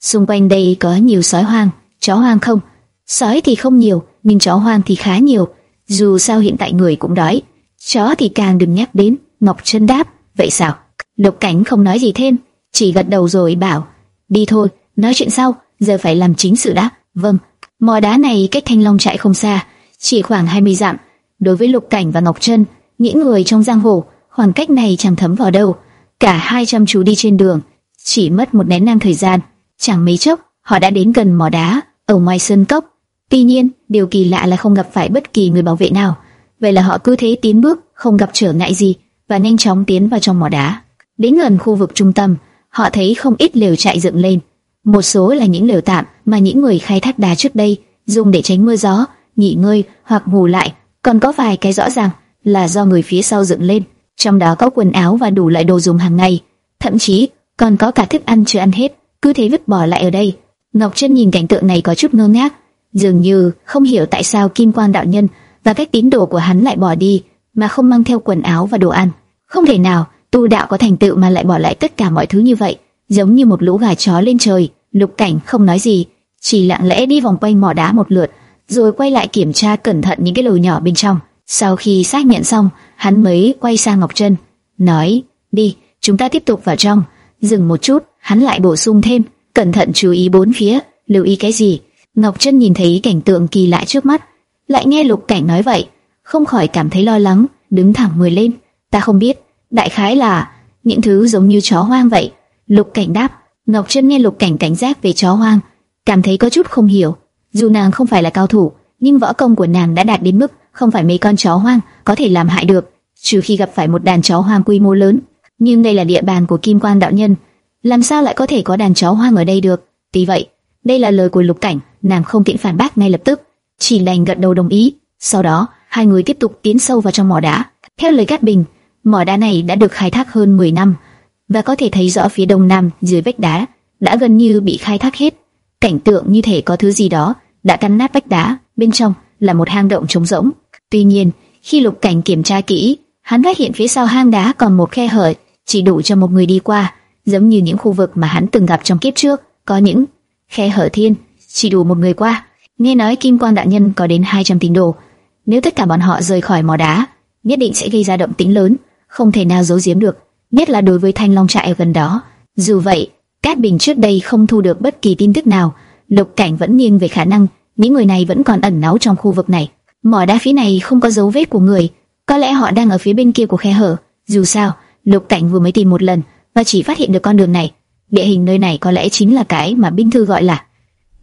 "Xung quanh đây có nhiều sói hoang, chó hoang không?" Sói thì không nhiều, nhưng chó hoang thì khá nhiều. Dù sao hiện tại người cũng đói, chó thì càng đừng nhắc đến. Ngọc Trân đáp: "Vậy sao?" Lục Cảnh không nói gì thêm, chỉ gật đầu rồi bảo: "Đi thôi, nói chuyện sau, giờ phải làm chính sự đã." "Vâng." Mỏ đá này cách Thanh Long trại không xa, chỉ khoảng 20 dặm. Đối với Lục Cảnh và Ngọc Trân, những người trong giang hồ, khoảng cách này chẳng thấm vào đâu. Cả hai chăm chú đi trên đường, chỉ mất một nén nhang thời gian, chẳng mấy chốc họ đã đến gần mỏ đá ở ngoài sơn cốc. Tuy nhiên, điều kỳ lạ là không gặp phải bất kỳ người bảo vệ nào. Vậy là họ cứ thế tiến bước, không gặp trở ngại gì và nhanh chóng tiến vào trong mỏ đá. Đến gần khu vực trung tâm, họ thấy không ít lều trại dựng lên. Một số là những lều tạm mà những người khai thác đá trước đây dùng để tránh mưa gió, nghỉ ngơi hoặc ngủ lại, còn có vài cái rõ ràng là do người phía sau dựng lên. Trong đó có quần áo và đủ loại đồ dùng hàng ngày, thậm chí còn có cả thức ăn chưa ăn hết, cứ thế vứt bỏ lại ở đây. Ngọc Trân nhìn cảnh tượng này có chút ngơ ngác, dường như không hiểu tại sao Kim Quang đạo nhân và các tín đồ của hắn lại bỏ đi mà không mang theo quần áo và đồ ăn. Không thể nào, tu đạo có thành tựu mà lại bỏ lại tất cả mọi thứ như vậy, giống như một lũ gà chó lên trời. Lục Cảnh không nói gì, chỉ lặng lẽ đi vòng quanh mỏ đá một lượt, rồi quay lại kiểm tra cẩn thận những cái lồi nhỏ bên trong. Sau khi xác nhận xong, hắn mới quay sang Ngọc Trân, nói: "Đi, chúng ta tiếp tục vào trong." Dừng một chút, hắn lại bổ sung thêm: "Cẩn thận chú ý bốn phía, lưu ý cái gì?" Ngọc Trân nhìn thấy cảnh tượng kỳ lạ trước mắt, lại nghe Lục Cảnh nói vậy, không khỏi cảm thấy lo lắng, đứng thẳng người lên. "Ta không biết, đại khái là những thứ giống như chó hoang vậy." Lục Cảnh đáp. Ngọc Trân nghe Lục Cảnh cảnh giác về chó hoang, cảm thấy có chút không hiểu. Dù nàng không phải là cao thủ, nhưng võ công của nàng đã đạt đến mức không phải mấy con chó hoang có thể làm hại được, trừ khi gặp phải một đàn chó hoang quy mô lớn. Nhưng đây là địa bàn của Kim quang đạo nhân, làm sao lại có thể có đàn chó hoang ở đây được? Tuy vậy, đây là lời của Lục Cảnh, nàng không tiện phản bác ngay lập tức, chỉ đành gật đầu đồng ý. Sau đó, hai người tiếp tục tiến sâu vào trong mỏ đá. Theo lời Cát Bình, mỏ đá này đã được khai thác hơn 10 năm, và có thể thấy rõ phía đông nam dưới vách đá đã gần như bị khai thác hết. Cảnh tượng như thể có thứ gì đó đã cắn nát vách đá, bên trong là một hang động trống rỗng. Tuy nhiên, khi Lục Cảnh kiểm tra kỹ, hắn phát hiện phía sau hang đá còn một khe hở, chỉ đủ cho một người đi qua, giống như những khu vực mà hắn từng gặp trong kiếp trước, có những khe hở thiên, chỉ đủ một người qua. Nghe nói Kim Quang đại nhân có đến 200 tín đồ, nếu tất cả bọn họ rời khỏi mỏ đá, nhất định sẽ gây ra động tĩnh lớn, không thể nào giấu giếm được, nhất là đối với Thanh Long trại ở gần đó. Dù vậy, Cát Bình trước đây không thu được bất kỳ tin tức nào, Lục Cảnh vẫn nghiêng về khả năng những người này vẫn còn ẩn náu trong khu vực này. Mỏ đá phía này không có dấu vết của người, có lẽ họ đang ở phía bên kia của khe hở. Dù sao, Lục Cảnh vừa mới tìm một lần và chỉ phát hiện được con đường này. Địa hình nơi này có lẽ chính là cái mà binh thư gọi là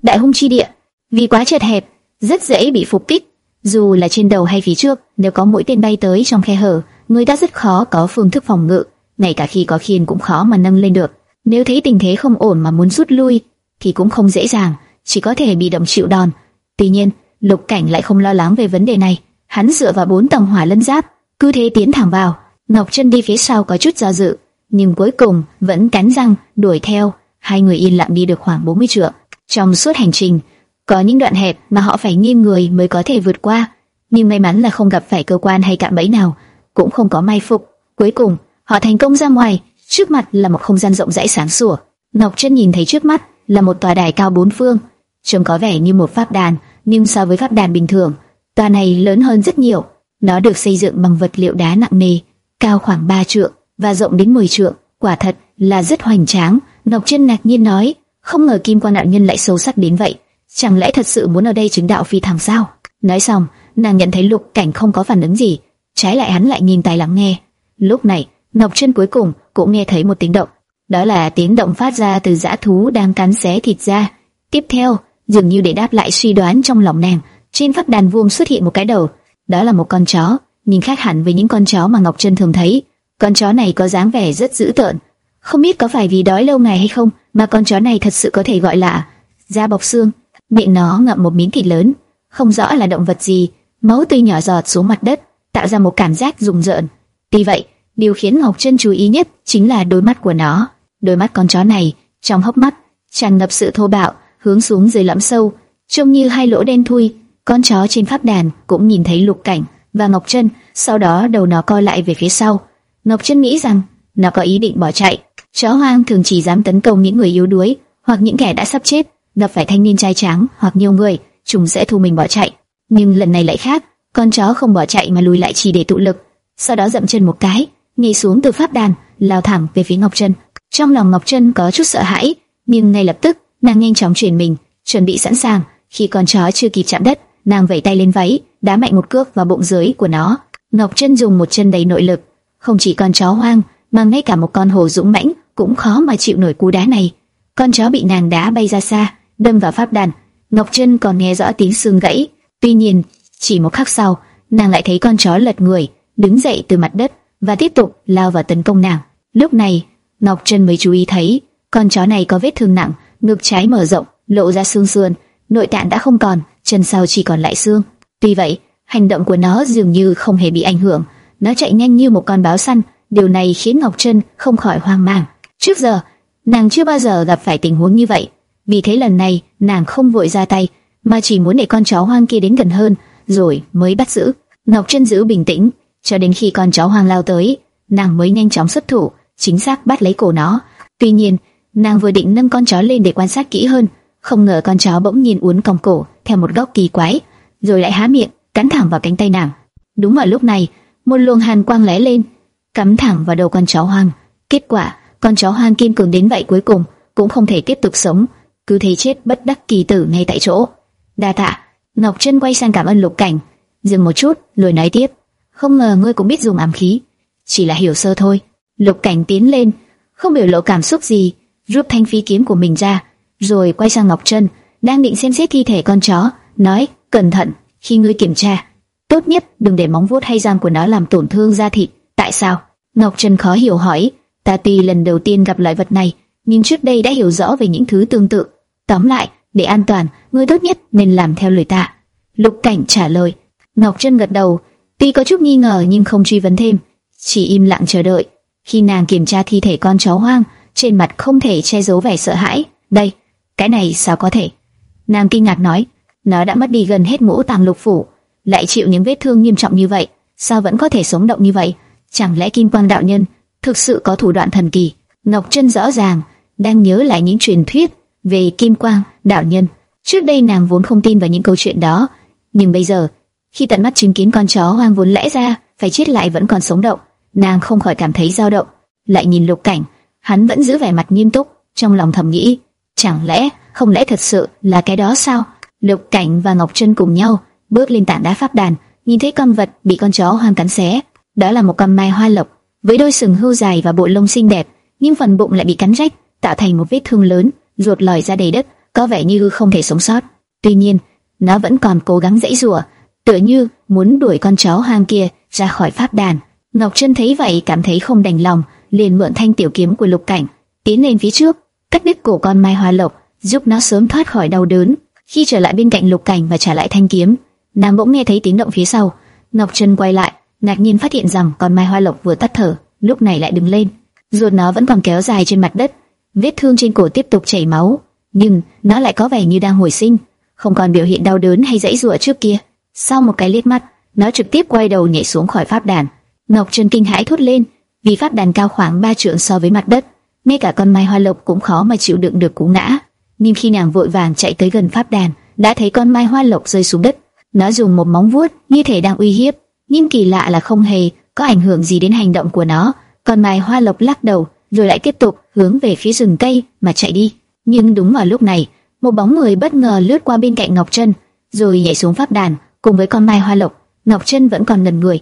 Đại hung chi địa, vì quá chật hẹp, rất dễ bị phục kích. Dù là trên đầu hay phía trước, nếu có mũi tên bay tới trong khe hở, người ta rất khó có phương thức phòng ngự, ngay cả khi có khiên cũng khó mà nâng lên được. Nếu thấy tình thế không ổn mà muốn rút lui, thì cũng không dễ dàng, chỉ có thể bị động chịu đòn. Tuy nhiên, Lục Cảnh lại không lo lắng về vấn đề này, hắn dựa vào bốn tầng hỏa lân giáp, cứ thế tiến thẳng vào. Ngọc Trân đi phía sau có chút do dự, nhưng cuối cùng vẫn cắn răng đuổi theo. Hai người yên lặng đi được khoảng 40 trượng. Trong suốt hành trình, có những đoạn hẹp mà họ phải nghiêng người mới có thể vượt qua, nhưng may mắn là không gặp phải cơ quan hay cạm bẫy nào, cũng không có may phục. Cuối cùng, họ thành công ra ngoài, trước mặt là một không gian rộng rãi sáng sủa. Ngọc Trân nhìn thấy trước mắt là một tòa đài cao bốn phương, trông có vẻ như một pháp đàn, nhưng so với pháp đàn bình thường, tòa này lớn hơn rất nhiều. Nó được xây dựng bằng vật liệu đá nặng nề, cao khoảng 3 trượng và rộng đến 10 trượng, quả thật là rất hoành tráng. Ngọc Trân ngạc nhiên nói, không ngờ Kim Quan đạo nhân lại sâu sắc đến vậy, chẳng lẽ thật sự muốn ở đây chứng đạo phi thăng sao? Nói xong, nàng nhận thấy Lục Cảnh không có phản ứng gì, trái lại hắn lại nhìn tai lắng nghe. Lúc này, Ngọc chân cuối cùng cũng nghe thấy một tiếng động, đó là tiếng động phát ra từ dã thú đang cắn xé thịt ra. Tiếp theo, dường như để đáp lại suy đoán trong lòng nàng, trên pháp đàn vuông xuất hiện một cái đầu, đó là một con chó, nhìn khác hẳn với những con chó mà Ngọc chân thường thấy. Con chó này có dáng vẻ rất dữ tợn, không biết có phải vì đói lâu ngày hay không, mà con chó này thật sự có thể gọi là da bọc xương. Miệng nó ngậm một miếng thịt lớn, không rõ là động vật gì, máu tươi nhỏ giọt xuống mặt đất, tạo ra một cảm giác rùng rợn. Tuy vậy, Điều khiến Ngọc Trân chú ý nhất chính là đôi mắt của nó. Đôi mắt con chó này, trong hốc mắt tràn ngập sự thô bạo, hướng xuống dưới lõm sâu, trông như hai lỗ đen thui. Con chó trên pháp đàn cũng nhìn thấy Lục Cảnh và Ngọc Trân, sau đó đầu nó co lại về phía sau. Ngọc Trân nghĩ rằng nó có ý định bỏ chạy. Chó hoang thường chỉ dám tấn công những người yếu đuối hoặc những kẻ đã sắp chết, gặp phải thanh niên trai tráng hoặc nhiều người, chúng sẽ thu mình bỏ chạy. Nhưng lần này lại khác, con chó không bỏ chạy mà lùi lại chỉ để tụ lực, sau đó dậm chân một cái, nhảy xuống từ pháp đàn, lao thẳng về phía Ngọc Trân. Trong lòng Ngọc Trân có chút sợ hãi, nhưng ngay lập tức nàng nhanh chóng chuyển mình, chuẩn bị sẵn sàng. Khi con chó chưa kịp chạm đất, nàng vẩy tay lên váy, đá mạnh một cước vào bụng dưới của nó. Ngọc Trân dùng một chân đầy nội lực, không chỉ con chó hoang, mà ngay cả một con hổ dũng mãnh cũng khó mà chịu nổi cú đá này. Con chó bị nàng đá bay ra xa, đâm vào pháp đàn. Ngọc Trân còn nghe rõ tiếng xương gãy. Tuy nhiên, chỉ một khắc sau, nàng lại thấy con chó lật người, đứng dậy từ mặt đất và tiếp tục lao vào tấn công nàng. Lúc này, Ngọc Trân mới chú ý thấy con chó này có vết thương nặng, ngực trái mở rộng, lộ ra xương sườn, nội tạng đã không còn, chân sau chỉ còn lại xương. Tuy vậy, hành động của nó dường như không hề bị ảnh hưởng, nó chạy nhanh như một con báo săn, điều này khiến Ngọc Trân không khỏi hoang mang. Trước giờ, nàng chưa bao giờ gặp phải tình huống như vậy, vì thế lần này nàng không vội ra tay, mà chỉ muốn để con chó hoang kia đến gần hơn, rồi mới bắt giữ. Ngọc Trân giữ bình tĩnh, cho đến khi con chó hoang lao tới, nàng mới nhanh chóng xuất thủ, chính xác bắt lấy cổ nó. Tuy nhiên, nàng vừa định nâng con chó lên để quan sát kỹ hơn, không ngờ con chó bỗng nhiên uốn cong cổ theo một góc kỳ quái, rồi lại há miệng, cắn thẳng vào cánh tay nàng. Đúng vào lúc này, một luồng hàn quang lóe lên, cắm thẳng vào đầu con chó hoang. Kết quả, con chó hoang kiên cường đến vậy cuối cùng cũng không thể tiếp tục sống, cứ thế chết bất đắc kỳ tử ngay tại chỗ. Đa tạ. Ngọc Trân quay sang cảm ơn Lục Cảnh, dừng một chút, lùi nói tiếp, không ngờ ngươi cũng biết dùng ám khí, chỉ là hiểu sơ thôi. Lục Cảnh tiến lên, không biểu lộ cảm xúc gì, rút thanh phi kiếm của mình ra, rồi quay sang Ngọc Trân, đang định xem xét thi thể con chó, nói, cẩn thận, khi ngươi kiểm tra, tốt nhất đừng để móng vuốt hay răng của nó làm tổn thương da thịt. Tại sao? Ngọc Trân khó hiểu hỏi, ta tuy lần đầu tiên gặp loại vật này, nhưng trước đây đã hiểu rõ về những thứ tương tự. Tóm lại, để an toàn, ngươi tốt nhất nên làm theo lời ta. Lục Cảnh trả lời. Ngọc Trân gật đầu, tuy có chút nghi ngờ nhưng không truy vấn thêm, chỉ im lặng chờ đợi. Khi nàng kiểm tra thi thể con chó hoang, trên mặt không thể che giấu vẻ sợ hãi. Đây, cái này sao có thể? Nàng kinh ngạc nói, nó đã mất đi gần hết ngũ tàng lục phủ, lại chịu những vết thương nghiêm trọng như vậy, sao vẫn có thể sống động như vậy? Chẳng lẽ Kim Quang đạo nhân thực sự có thủ đoạn thần kỳ? Ngọc Trân rõ ràng đang nhớ lại những truyền thuyết về Kim Quang đạo nhân. Trước đây nàng vốn không tin vào những câu chuyện đó, nhưng bây giờ, khi tận mắt chứng kiến con chó hoang vốn lẽ ra phải chết lại vẫn còn sống động, nàng không khỏi cảm thấy dao động. Lại nhìn Lục Cảnh, hắn vẫn giữ vẻ mặt nghiêm túc, trong lòng thầm nghĩ, chẳng lẽ không lẽ thật sự là cái đó sao? Lục Cảnh và Ngọc Trân cùng nhau bước lên tảng đá pháp đàn, nhìn thấy con vật bị con chó hoang cắn xé, đó là một con mai hoa lộc với đôi sừng hươu dài và bộ lông xinh đẹp, nhưng phần bụng lại bị cắn rách, tạo thành một vết thương lớn, ruột lòi ra đầy đất, có vẻ như không thể sống sót. Tuy nhiên, nó vẫn còn cố gắng dãy rủa, tựa như muốn đuổi con chó hoang kia ra khỏi pháp đàn. Ngọc Trân thấy vậy cảm thấy không đành lòng, liền mượn thanh tiểu kiếm của Lục Cảnh, tiến lên phía trước, cắt đứt cổ con mai hoa lộc, giúp nó sớm thoát khỏi đau đớn. Khi trở lại bên cạnh Lục Cảnh và trả lại thanh kiếm, nàng bỗng nghe thấy tiếng động phía sau. Ngọc Trân quay lại, ngạc nhiên phát hiện rằng con mai hoa lộc vừa tắt thở, lúc này lại đứng lên, ruột nó vẫn còn kéo dài trên mặt đất, vết thương trên cổ tiếp tục chảy máu, nhưng nó lại có vẻ như đang hồi sinh, không còn biểu hiện đau đớn hay dãy rủa trước kia. Sau một cái liếc mắt, nó trực tiếp quay đầu nhảy xuống khỏi pháp đàn. Ngọc Trân kinh hãi thốt lên, vì pháp đàn cao khoảng 3 trượng so với mặt đất, ngay cả con mai hoa lộc cũng khó mà chịu đựng được cú ngã. Nhưng khi nàng vội vàng chạy tới gần pháp đàn, đã thấy con mai hoa lộc rơi xuống đất. Nó dùng một móng vuốt như thể đang uy hiếp, nhưng kỳ lạ là không hề có ảnh hưởng gì đến hành động của nó. Con mai hoa lộc lắc đầu, rồi lại tiếp tục hướng về phía rừng cây mà chạy đi. Nhưng đúng vào lúc này, một bóng người bất ngờ lướt qua bên cạnh Ngọc Trân, rồi nhảy xuống pháp đàn cùng với con mai hoa lộc. Ngọc Trân vẫn còn ngần người,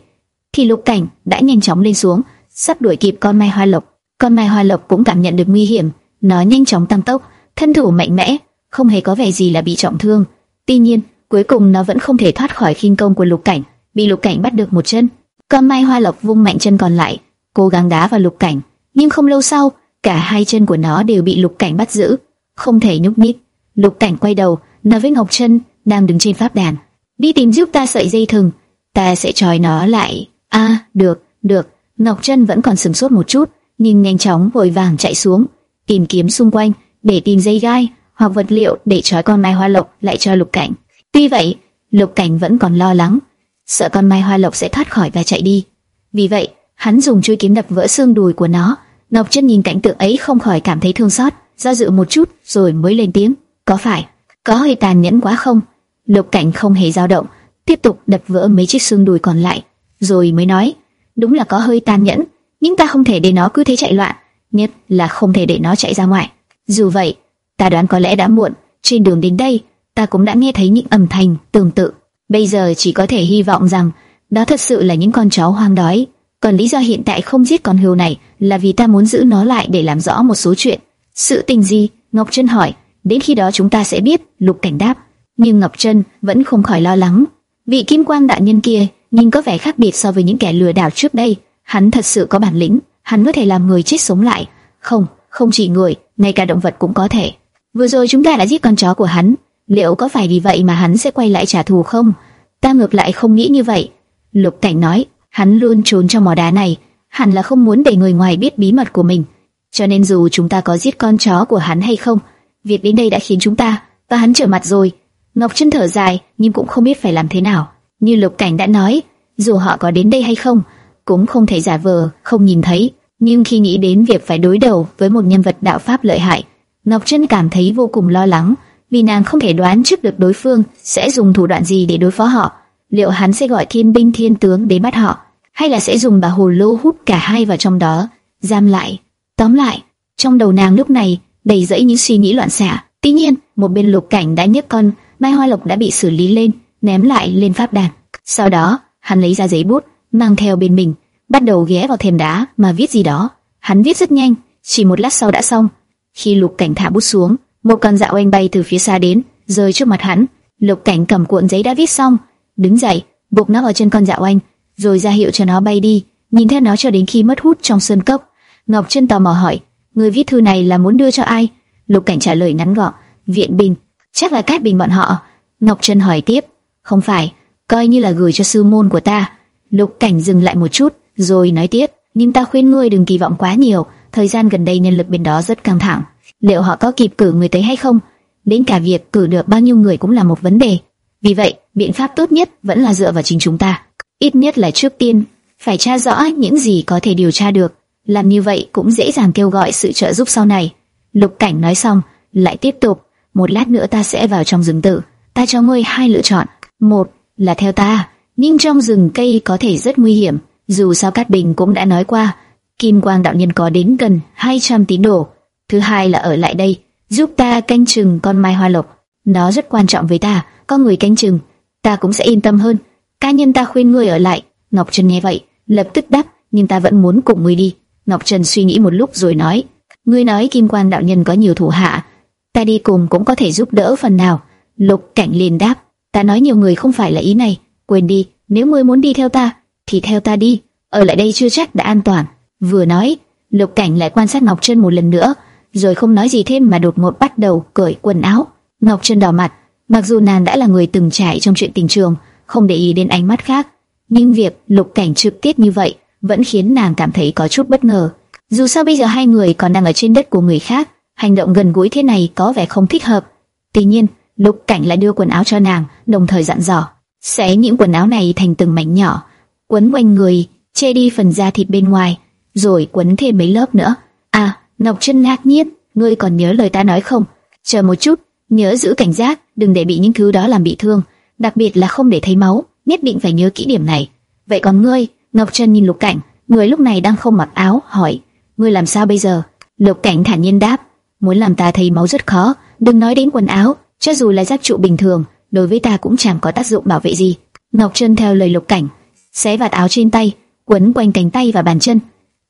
thì Lục Cảnh đã nhanh chóng lên xuống, sắp đuổi kịp con mai hoa lộc. Con mai hoa lộc cũng cảm nhận được nguy hiểm, nó nhanh chóng tăng tốc, thân thủ mạnh mẽ, không hề có vẻ gì là bị trọng thương. Tuy nhiên, cuối cùng nó vẫn không thể thoát khỏi khinh công của Lục Cảnh, bị Lục Cảnh bắt được một chân. Con mai hoa lộc vung mạnh chân còn lại, cố gắng đá vào Lục Cảnh, nhưng không lâu sau, cả hai chân của nó đều bị Lục Cảnh bắt giữ, không thể nhúc nhích. Lục Cảnh quay đầu, nói với Ngọc Trân đang đứng trên pháp đàn, đi tìm giúp ta sợi dây thừng, ta sẽ trói nó lại. A, được, được. Ngọc Trân vẫn còn sừng sốt một chút, nhưng nhanh chóng vội vàng chạy xuống, tìm kiếm xung quanh để tìm dây gai hoặc vật liệu để trói con mai hoa lộc lại cho Lục Cảnh. Tuy vậy, Lục Cảnh vẫn còn lo lắng, sợ con mai hoa lộc sẽ thoát khỏi và chạy đi. Vì vậy, hắn dùng chuôi kiếm đập vỡ xương đùi của nó. Ngọc Trân nhìn cảnh tượng ấy không khỏi cảm thấy thương xót, do dự một chút rồi mới lên tiếng, "Có phải có hơi tàn nhẫn quá không?" Lục Cảnh không hề dao động, tiếp tục đập vỡ mấy chiếc xương đùi còn lại, rồi mới nói, "Đúng là có hơi tàn nhẫn, nhưng ta không thể để nó cứ thế chạy loạn, nhất là không thể để nó chạy ra ngoài. Dù vậy, ta đoán có lẽ đã muộn, trên đường đến đây, ta cũng đã nghe thấy những âm thanh tương tự. Bây giờ chỉ có thể hy vọng rằng đó thật sự là những con chó hoang đói. Còn lý do hiện tại không giết con hươu này là vì ta muốn giữ nó lại để làm rõ một số chuyện. Sự tình gì? Ngọc Trân hỏi. Đến khi đó chúng ta sẽ biết. Lục Cảnh đáp. Nhưng Ngọc Trân vẫn không khỏi lo lắng. Vị kim quang đại nhân kia nhìn có vẻ khác biệt so với những kẻ lừa đảo trước đây. Hắn thật sự có bản lĩnh, hắn có thể làm người chết sống lại. Không, không chỉ người, ngay cả động vật cũng có thể. Vừa rồi chúng ta đã giết con chó của hắn, liệu có phải vì vậy mà hắn sẽ quay lại trả thù không? Ta ngược lại không nghĩ như vậy. Lục Cảnh nói, hắn luôn trốn trong mỏ đá này, hẳn là không muốn để người ngoài biết bí mật của mình. Cho nên dù chúng ta có giết con chó của hắn hay không, việc đến đây đã khiến chúng ta và hắn trở mặt rồi. Ngọc chân thở dài, nhưng cũng không biết phải làm thế nào. Như Lục Cảnh đã nói, dù họ có đến đây hay không, cũng không thể giả vờ không nhìn thấy. Nhưng khi nghĩ đến việc phải đối đầu với một nhân vật đạo pháp lợi hại, Ngọc Trân cảm thấy vô cùng lo lắng, vì nàng không thể đoán trước được đối phương sẽ dùng thủ đoạn gì để đối phó họ. Liệu hắn sẽ gọi thiên binh thiên tướng đến bắt họ, hay là sẽ dùng bà hồ lô hút cả hai vào trong đó, giam lại? Tóm lại, trong đầu nàng lúc này đầy rẫy những suy nghĩ loạn xạ. Tuy nhiên, một bên lục cảnh đã nhấc con mai hoa lộc đã bị xử lý lên, ném lại lên pháp đàn. Sau đó, hắn lấy ra giấy bút, mang theo bên mình, bắt đầu ghé vào thềm đá mà viết gì đó. Hắn viết rất nhanh, chỉ một lát sau đã xong. Khi Lục Cảnh thả bút xuống, một con dạo anh bay từ phía xa đến, rơi trước mặt hắn. Lục Cảnh cầm cuộn giấy đã viết xong, đứng dậy, buộc nó vào chân con dạo anh, rồi ra hiệu cho nó bay đi, nhìn theo nó cho đến khi mất hút trong sơn cốc. Ngọc Trân tò mò hỏi, người viết thư này là muốn đưa cho ai? Lục Cảnh trả lời ngắn gọn, viện Bình, chắc là cát bình bọn họ. Ngọc Trân hỏi tiếp, không phải, coi như là gửi cho sư môn của ta. Lục Cảnh dừng lại một chút, rồi nói tiếp, nhưng ta khuyên ngươi đừng kỳ vọng quá nhiều, thời gian gần đây nhân lực bên đó rất căng thẳng. Liệu họ có kịp cử người tới hay không? Đến cả việc cử được bao nhiêu người cũng là một vấn đề. Vì vậy, biện pháp tốt nhất vẫn là dựa vào chính chúng ta. Ít nhất là trước tiên, phải tra rõ những gì có thể điều tra được. Làm như vậy cũng dễ dàng kêu gọi sự trợ giúp sau này. Lục Cảnh nói xong, lại tiếp tục. Một lát nữa ta sẽ vào trong rừng tự. Ta cho ngươi hai lựa chọn. Một là theo ta, nhưng trong rừng cây có thể rất nguy hiểm. Dù sao Cát Bình cũng đã nói qua, Kim Quang đạo nhân có đến gần 200 tín đồ. Thứ hai là ở lại đây, giúp ta canh chừng con mai hoa lộc. Nó rất quan trọng với ta, có người canh chừng, ta cũng sẽ yên tâm hơn. Cá nhân ta khuyên ngươi ở lại. Ngọc Trần nghe vậy, lập tức đáp, nhưng ta vẫn muốn cùng ngươi đi. Ngọc Trần suy nghĩ một lúc rồi nói, ngươi nói Kim quan đạo nhân có nhiều thủ hạ, ta đi cùng cũng có thể giúp đỡ phần nào. Lục Cảnh liền đáp, ta nói nhiều người không phải là ý này, quên đi, nếu ngươi muốn đi theo ta, thì theo ta đi, ở lại đây chưa chắc đã an toàn. Vừa nói, Lục Cảnh lại quan sát Ngọc Trân một lần nữa, rồi không nói gì thêm mà đột ngột bắt đầu cởi quần áo. Ngọc Trân đỏ mặt, mặc dù nàng đã là người từng trải trong chuyện tình trường, không để ý đến ánh mắt khác, nhưng việc Lục Cảnh trực tiếp như vậy vẫn khiến nàng cảm thấy có chút bất ngờ. Dù sao bây giờ hai người còn đang ở trên đất của người khác, hành động gần gũi thế này có vẻ không thích hợp. Tuy nhiên, Lục Cảnh lại đưa quần áo cho nàng, đồng thời dặn dò, xé những quần áo này thành từng mảnh nhỏ, quấn quanh người, che đi phần da thịt bên ngoài, rồi quấn thêm mấy lớp nữa. À, Ngọc Trân ngạc nhiên, ngươi còn nhớ lời ta nói không? Chờ một chút, nhớ giữ cảnh giác, đừng để bị những thứ đó làm bị thương, đặc biệt là không để thấy máu, nhất định phải nhớ kỹ điểm này. Vậy còn ngươi? Ngọc Trân nhìn Lục Cảnh, người lúc này đang không mặc áo, hỏi, ngươi làm sao bây giờ? Lục Cảnh thản nhiên đáp, muốn làm ta thấy máu rất khó, đừng nói đến quần áo, cho dù là giáp trụ bình thường, đối với ta cũng chẳng có tác dụng bảo vệ gì. Ngọc Trân theo lời Lục Cảnh, xé vạt áo trên tay, quấn quanh cánh tay và bàn chân.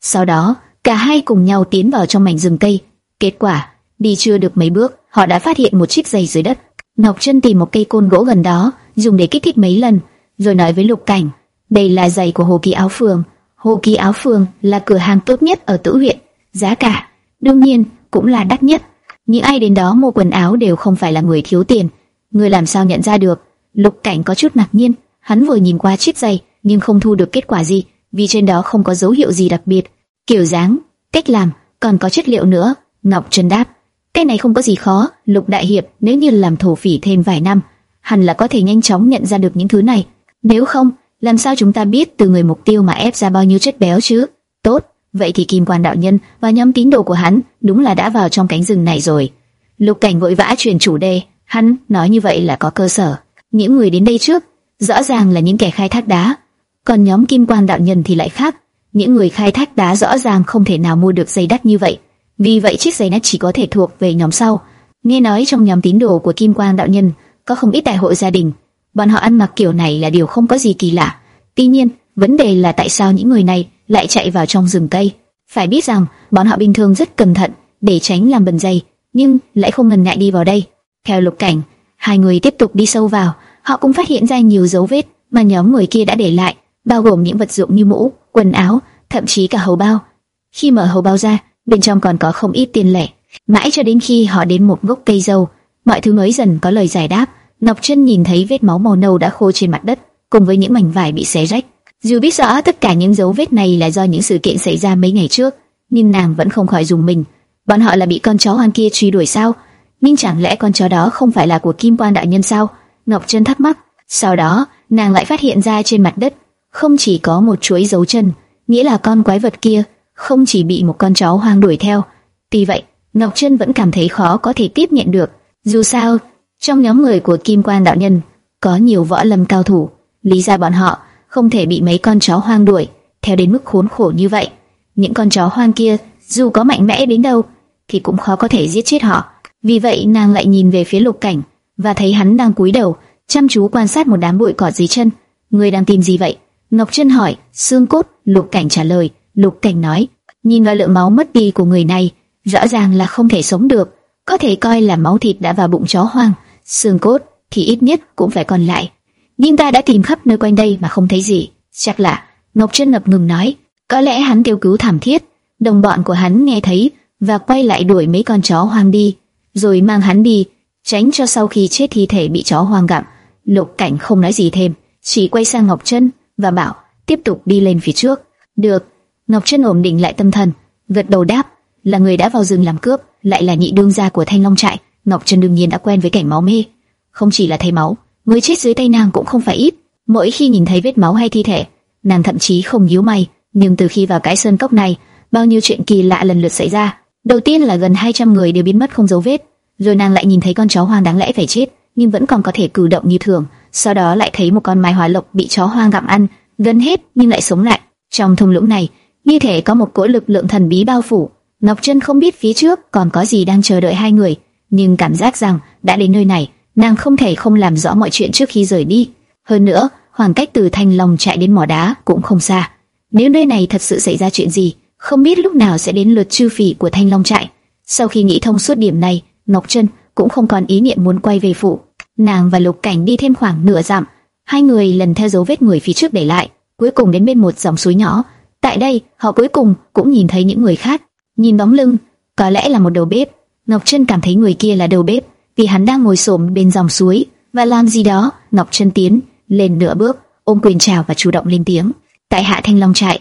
Sau đó, cả hai cùng nhau tiến vào trong mảnh rừng cây. Kết quả, đi chưa được mấy bước, họ đã phát hiện một chiếc giày dưới đất. Ngọc Trân tìm một cây côn gỗ gần đó, dùng để kích thích mấy lần, rồi nói với Lục Cảnh, đây là giày của Hồ Kỳ Áo Phường. Hồ Kỳ Áo Phường là cửa hàng tốt nhất ở Tử huyện, giá cả đương nhiên cũng là đắt nhất. Những ai đến đó mua quần áo đều không phải là người thiếu tiền. Người làm sao nhận ra được? Lục Cảnh có chút ngạc nhiên, hắn vừa nhìn qua chiếc giày nhưng không thu được kết quả gì. vì trên đó không có dấu hiệu gì đặc biệt, kiểu dáng, cách làm, còn có chất liệu nữa. Ngọc Trân đáp, cái này không có gì khó, Lục Đại Hiệp nếu như làm thổ phỉ thêm vài năm, hẳn là có thể nhanh chóng nhận ra được những thứ này. Nếu không, làm sao chúng ta biết từ người mục tiêu mà ép ra bao nhiêu chất béo chứ? Tốt, vậy thì Kim Quan đạo nhân và nhóm tín đồ của hắn đúng là đã vào trong cánh rừng này rồi. Lục Cảnh vội vã truyền chủ đề, hắn nói như vậy là có cơ sở. Những người đến đây trước, rõ ràng là những kẻ khai thác đá, còn nhóm Kim Quan đạo nhân thì lại khác. Những người khai thác đá rõ ràng không thể nào mua được giày đắt như vậy, vì vậy chiếc giày nét chỉ có thể thuộc về nhóm sau. Nghe nói trong nhóm tín đồ của Kim quang đạo nhân có không ít đại hội gia đình, bọn họ ăn mặc kiểu này là điều không có gì kỳ lạ. Tuy nhiên, vấn đề là tại sao những người này lại chạy vào trong rừng cây? Phải biết rằng, bọn họ bình thường rất cẩn thận để tránh làm bẩn giày, nhưng lại không ngần ngại đi vào đây. Theo Lục Cảnh, hai người tiếp tục đi sâu vào, họ cũng phát hiện ra nhiều dấu vết mà nhóm người kia đã để lại, bao gồm những vật dụng như mũ, quần áo, thậm chí cả hầu bao. Khi mở hầu bao ra, bên trong còn có không ít tiền lẻ. Mãi cho đến khi họ đến một gốc cây dâu, mọi thứ mới dần có lời giải đáp. Ngọc Trân nhìn thấy vết máu màu nâu đã khô trên mặt đất, cùng với những mảnh vải bị xé rách. Dù biết rõ tất cả những dấu vết này là do những sự kiện xảy ra mấy ngày trước, nhưng nàng vẫn không khỏi dùng mình. Bọn họ là bị con chó hoang kia truy đuổi sao? Nhưng chẳng lẽ con chó đó không phải là của Kim Quan đại nhân sao? Ngọc Trân thắc mắc. Sau đó, nàng lại phát hiện ra trên mặt đất không chỉ có một chuỗi dấu chân, nghĩa là con quái vật kia không chỉ bị một con chó hoang đuổi theo. Tuy vậy, Ngọc Trân vẫn cảm thấy khó có thể tiếp nhận được. Dù sao, trong nhóm người của Kim Quan đạo nhân có nhiều võ lâm cao thủ, lý ra bọn họ không thể bị mấy con chó hoang đuổi theo đến mức khốn khổ như vậy. Những con chó hoang kia dù có mạnh mẽ đến đâu thì cũng khó có thể giết chết họ. Vì vậy nàng lại nhìn về phía Lục Cảnh và thấy hắn đang cúi đầu chăm chú quan sát một đám bụi cỏ dưới chân. Người đang tìm gì vậy? Ngọc Trân hỏi. Xương cốt. Lục Cảnh trả lời. Lục Cảnh nói. Nhìn vào lượng máu mất đi của người này, rõ ràng là không thể sống được. Có thể coi là máu thịt đã vào bụng chó hoang. Xương cốt thì ít nhất cũng phải còn lại. Nhưng ta đã tìm khắp nơi quanh đây mà không thấy gì. Chắc là Ngọc Trân ngập ngừng nói. Có lẽ hắn kêu cứu thảm thiết. Đồng bọn của hắn nghe thấy và quay lại đuổi mấy con chó hoang đi, rồi mang hắn đi, tránh cho sau khi chết thi thể bị chó hoang gặm. Lục Cảnh không nói gì thêm, chỉ quay sang Ngọc Trân và bảo tiếp tục đi lên phía trước. Được. Ngọc Trân ổn định lại tâm thần, gật đầu đáp, là người đã vào rừng làm cướp, lại là nhị đương gia của Thanh Long trại. Ngọc Trân đương nhiên đã quen với cảnh máu mê, không chỉ là thấy máu, người chết dưới tay nàng cũng không phải ít. Mỗi khi nhìn thấy vết máu hay thi thể, nàng thậm chí không nhíu mày. Nhưng từ khi vào cái sơn cốc này, bao nhiêu chuyện kỳ lạ lần lượt xảy ra. Đầu tiên là gần 200 người đều biến mất không dấu vết, rồi nàng lại nhìn thấy con chó hoang đáng lẽ phải chết, nhưng vẫn còn có thể cử động như thường. Sau đó lại thấy một con mai hóa lộc bị chó hoang gặm ăn, gần hết nhưng lại sống lại. Trong thung lũng này, như thể có một cỗ lực lượng thần bí bao phủ. Ngọc Trân không biết phía trước còn có gì đang chờ đợi hai người, nhưng cảm giác rằng đã đến nơi này, nàng không thể không làm rõ mọi chuyện trước khi rời đi. Hơn nữa, khoảng cách từ Thanh Long chạy đến mỏ đá cũng không xa. Nếu nơi này thật sự xảy ra chuyện gì, không biết lúc nào sẽ đến lượt chư phỉ của Thanh Long trại. Sau khi nghĩ thông suốt điểm này, Ngọc Trân cũng không còn ý niệm muốn quay về phủ. Nàng và Lục Cảnh đi thêm khoảng nửa dặm, hai người lần theo dấu vết người phía trước để lại, cuối cùng đến bên một dòng suối nhỏ. Tại đây, họ cuối cùng cũng nhìn thấy những người khác. Nhìn bóng lưng, có lẽ là một đầu bếp. Ngọc Trân cảm thấy người kia là đầu bếp, vì hắn đang ngồi xổm bên dòng suối và làm gì đó. Ngọc Trân tiến lên nửa bước, ôm quyền chào và chủ động lên tiếng. Tại hạ Thanh Long trại,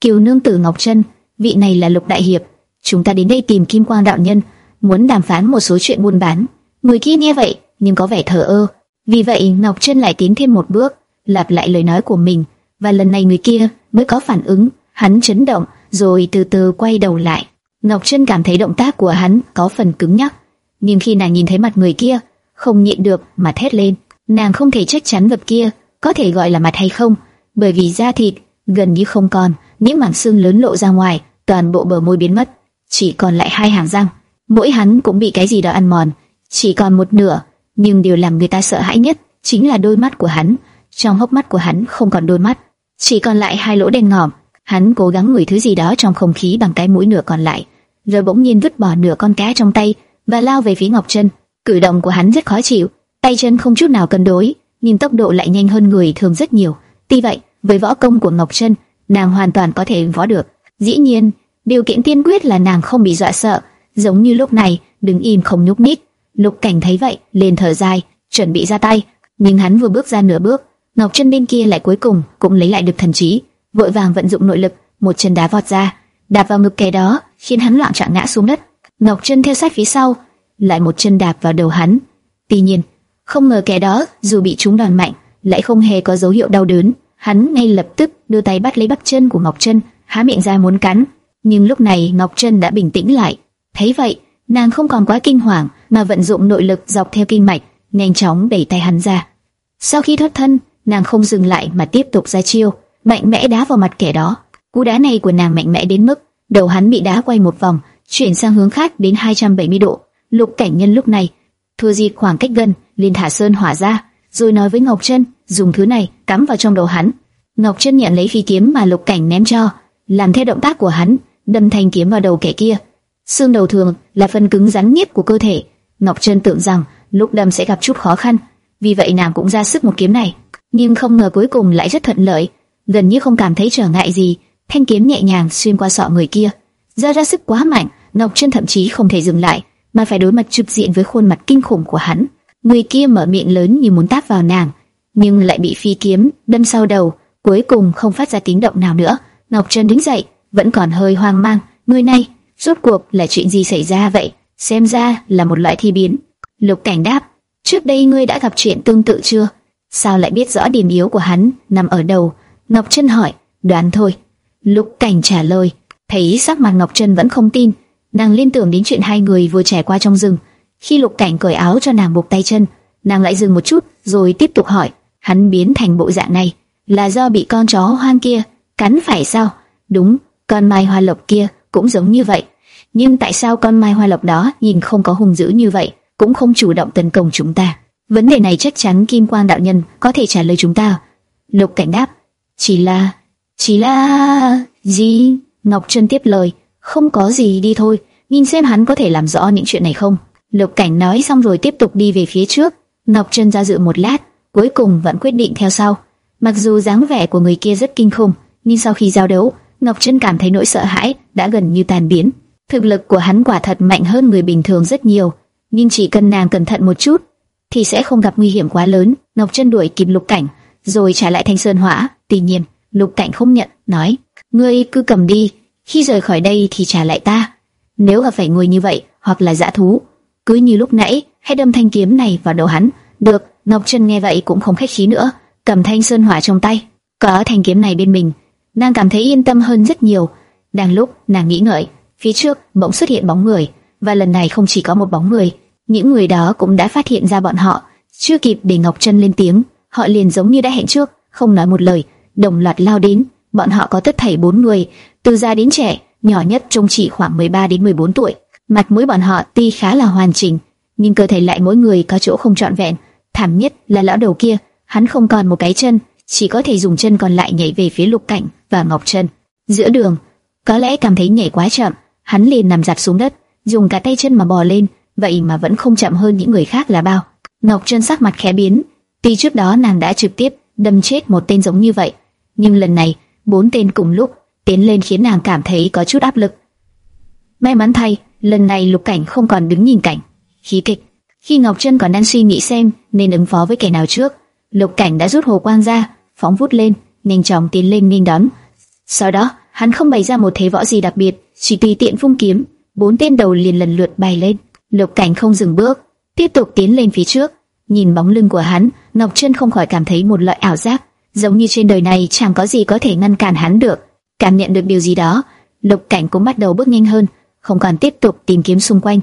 Kiều nương tử Ngọc Trân, vị này là Lục đại hiệp, chúng ta đến đây tìm Kim Quang đạo nhân, muốn đàm phán một số chuyện buôn bán. Người kia nghe vậy, nhưng có vẻ thờ ơ. Vì vậy, Ngọc Trân lại tiến thêm một bước, lặp lại lời nói của mình, và lần này người kia mới có phản ứng, hắn chấn động, rồi từ từ quay đầu lại. Ngọc Trân cảm thấy động tác của hắn có phần cứng nhắc, nhưng khi nàng nhìn thấy mặt người kia, không nhịn được mà thét lên. Nàng không thể chắc chắn vật kia có thể gọi là mặt hay không, bởi vì da thịt gần như không còn, những mảng xương lớn lộ ra ngoài, toàn bộ bờ môi biến mất, chỉ còn lại hai hàng răng. Mỗi hắn cũng bị cái gì đó ăn mòn, chỉ còn một nửa, nhưng điều làm người ta sợ hãi nhất chính là đôi mắt của hắn. Trong hốc mắt của hắn không còn đôi mắt, chỉ còn lại hai lỗ đen ngòm. Hắn cố gắng ngửi thứ gì đó trong không khí bằng cái mũi nửa còn lại, rồi bỗng nhiên vứt bỏ nửa con cá trong tay và lao về phía Ngọc Trân. Cử động của hắn rất khó chịu, tay chân không chút nào cân đối, nhưng tốc độ lại nhanh hơn người thường rất nhiều. Tuy vậy, với võ công của Ngọc Trân, nàng hoàn toàn có thể võ được. Dĩ nhiên, điều kiện tiên quyết là nàng không bị dọa sợ, giống như lúc này, đứng im không nhúc nhích. Lục Cảnh thấy vậy, liền thở dài, chuẩn bị ra tay, nhưng hắn vừa bước ra nửa bước, Ngọc Trân bên kia lại cuối cùng cũng lấy lại được thần trí vội vàng vận dụng nội lực, một chân đá vọt ra, đạp vào ngực kẻ đó, khiến hắn loạn trạng ngã xuống đất. Ngọc Trân theo sát phía sau, lại một chân đạp vào đầu hắn. Tuy nhiên, không ngờ kẻ đó dù bị trúng đòn mạnh, lại không hề có dấu hiệu đau đớn. Hắn ngay lập tức đưa tay bắt lấy bắp chân của Ngọc Trân, há miệng ra muốn cắn. Nhưng lúc này Ngọc Trân đã bình tĩnh lại. Thấy vậy, nàng không còn quá kinh hoàng, mà vận dụng nội lực dọc theo kinh mạch, nhanh chóng đẩy tay hắn ra. Sau khi thoát thân, nàng không dừng lại mà tiếp tục ra chiêu, mạnh mẽ đá vào mặt kẻ đó. Cú đá này của nàng mạnh mẽ đến mức đầu hắn bị đá quay một vòng, chuyển sang hướng khác đến 270 độ. Lục Cảnh Nhân lúc này thua gì khoảng cách gần, liền thả sơn hỏa ra, rồi nói với Ngọc Trân, dùng thứ này cắm vào trong đầu hắn. Ngọc Trân nhận lấy phi kiếm mà Lục Cảnh ném cho, làm theo động tác của hắn, đâm thanh kiếm vào đầu kẻ kia. Xương đầu thường là phần cứng rắn nhất của cơ thể. Ngọc Trân tưởng rằng lúc đâm sẽ gặp chút khó khăn, vì vậy nàng cũng ra sức một kiếm này, nhưng không ngờ cuối cùng lại rất thuận lợi, gần như không cảm thấy trở ngại gì. Thanh kiếm nhẹ nhàng xuyên qua sọ người kia, ra ra sức quá mạnh, Ngọc Trân thậm chí không thể dừng lại, mà phải đối mặt trực diện với khuôn mặt kinh khủng của hắn. Người kia mở miệng lớn như muốn tát vào nàng, nhưng lại bị phi kiếm đâm sau đầu, cuối cùng không phát ra tiếng động nào nữa. Ngọc Trân đứng dậy, vẫn còn hơi hoang mang, người này rốt cuộc là chuyện gì xảy ra vậy? Xem ra là một loại thi biến. Lục Cảnh đáp, trước đây ngươi đã gặp chuyện tương tự chưa? Sao lại biết rõ điểm yếu của hắn nằm ở đầu? Ngọc Trân hỏi, đoán thôi. Lục Cảnh trả lời, thấy sắc mặt Ngọc Trân vẫn không tin, nàng liên tưởng đến chuyện hai người vừa trải qua trong rừng. Khi Lục Cảnh cởi áo cho nàng buộc tay chân, nàng lại dừng một chút, rồi tiếp tục hỏi, hắn biến thành bộ dạng này là do bị con chó hoang kia cắn phải sao? Đúng, con mai hoa lộc kia cũng giống như vậy. Nhưng tại sao con mai hoa lộc đó nhìn không có hung dữ như vậy, cũng không chủ động tấn công chúng ta? Vấn đề này chắc chắn Kim Quang đạo nhân có thể trả lời chúng ta. Lục Cảnh đáp, chỉ là, chỉ là gì? Ngọc Trân tiếp lời, không có gì đi thôi, nhìn xem hắn có thể làm rõ những chuyện này không. Lục Cảnh nói xong rồi tiếp tục đi về phía trước. Ngọc Trân ra dự một lát, cuối cùng vẫn quyết định theo sau. Mặc dù dáng vẻ của người kia rất kinh khủng, nhưng sau khi giao đấu, Ngọc Trân cảm thấy nỗi sợ hãi đã gần như tan biến. Thực lực của hắn quả thật mạnh hơn người bình thường rất nhiều, nhưng chỉ cần nàng cẩn thận một chút, thì sẽ không gặp nguy hiểm quá lớn. Ngọc Trân đuổi kịp Lục Cảnh, rồi trả lại Thanh Sơn Hỏa. Tuy nhiên, Lục Cảnh không nhận, nói: "Ngươi cứ cầm đi, khi rời khỏi đây thì trả lại ta. Nếu gặp phải người như vậy hoặc là dã thú, cứ như lúc nãy, hãy đâm thanh kiếm này vào đầu hắn." Được, Ngọc Trân nghe vậy cũng không khách khí nữa, cầm thanh sơn hỏa trong tay, có thanh kiếm này bên mình, nàng cảm thấy yên tâm hơn rất nhiều. Đang lúc nàng nghĩ ngợi, phía trước bỗng xuất hiện bóng người, và lần này không chỉ có một bóng người, những người đó cũng đã phát hiện ra bọn họ. Chưa kịp để Ngọc Trân lên tiếng, họ liền giống như đã hẹn trước, không nói một lời, đồng loạt lao đến. Bọn họ có tất thảy bốn người, từ già đến trẻ, nhỏ nhất trông chỉ khoảng 13 đến 14 tuổi. Mặt mũi bọn họ tuy khá là hoàn chỉnh, nhưng cơ thể lại mỗi người có chỗ không trọn vẹn. Thảm nhất là lão đầu kia, hắn không còn một cái chân, chỉ có thể dùng chân còn lại nhảy về phía Lục Cảnh và Ngọc chân Giữa đường, có lẽ cảm thấy nhảy quá chậm, hắn liền nằm giặt xuống đất, dùng cả tay chân mà bò lên, vậy mà vẫn không chậm hơn những người khác là bao. Ngọc chân sắc mặt khẽ biến, tuy trước đó nàng đã trực tiếp đâm chết một tên giống như vậy, nhưng lần này bốn tên cùng lúc tiến lên khiến nàng cảm thấy có chút áp lực. May mắn thay, lần này Lục Cảnh không còn đứng nhìn cảnh khí kịch. Khi Ngọc Trân còn đang suy nghĩ xem nên ứng phó với kẻ nào trước, Lục Cảnh đã rút hồ quang ra, phóng vút lên, nhanh chóng tiến lên nghênh đón. Sau đó, hắn không bày ra một thế võ gì đặc biệt, chỉ tùy tiện phung kiếm, bốn tên đầu liền lần lượt bay lên. Lục Cảnh không dừng bước, tiếp tục tiến lên phía trước. Nhìn bóng lưng của hắn, Ngọc Trân không khỏi cảm thấy một loại ảo giác, giống như trên đời này chẳng có gì có thể ngăn cản hắn được. Cảm nhận được điều gì đó, Lục Cảnh cũng bắt đầu bước nhanh hơn, không còn tiếp tục tìm kiếm xung quanh.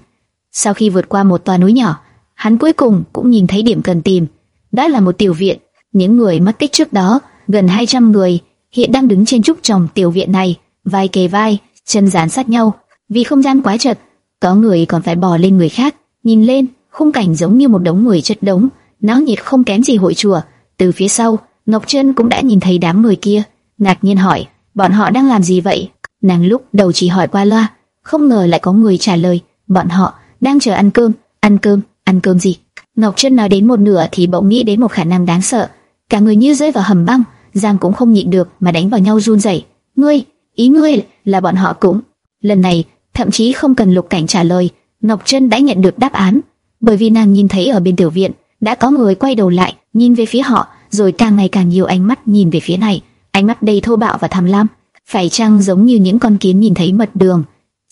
Sau khi vượt qua một tòa núi nhỏ, hắn cuối cùng cũng nhìn thấy điểm cần tìm. Đó là một tiểu viện. Những người mất tích trước đó, gần 200 người, hiện đang đứng trên trúc trồng tiểu viện này, vai kề vai, chân dán sát nhau. Vì không gian quá chật, có người còn phải bò lên người khác. Nhìn lên, khung cảnh giống như một đống người chất đống, náo nhiệt không kém gì hội chùa. Từ phía sau, Ngọc Trân cũng đã nhìn thấy đám người kia, ngạc nhiên hỏi, bọn họ đang làm gì vậy? Nàng lúc đầu chỉ hỏi qua loa, không ngờ lại có người trả lời, bọn họ đang chờ ăn cơm, ăn cơm, ăn cơm gì? Ngọc Trân nói đến một nửa thì bỗng nghĩ đến một khả năng đáng sợ, cả người như rơi vào hầm băng, Giang cũng không nhịn được mà đánh vào nhau run rẩy. Ngươi, ý ngươi là bọn họ cũng. Lần này, thậm chí không cần Lục Cảnh trả lời, Ngọc Trân đã nhận được đáp án, bởi vì nàng nhìn thấy ở bên tiểu viện đã có người quay đầu lại, nhìn về phía họ, rồi càng ngày càng nhiều ánh mắt nhìn về phía này. ánh mắt đầy thô bạo và tham lam, phải chăng giống như những con kiến nhìn thấy mật đường.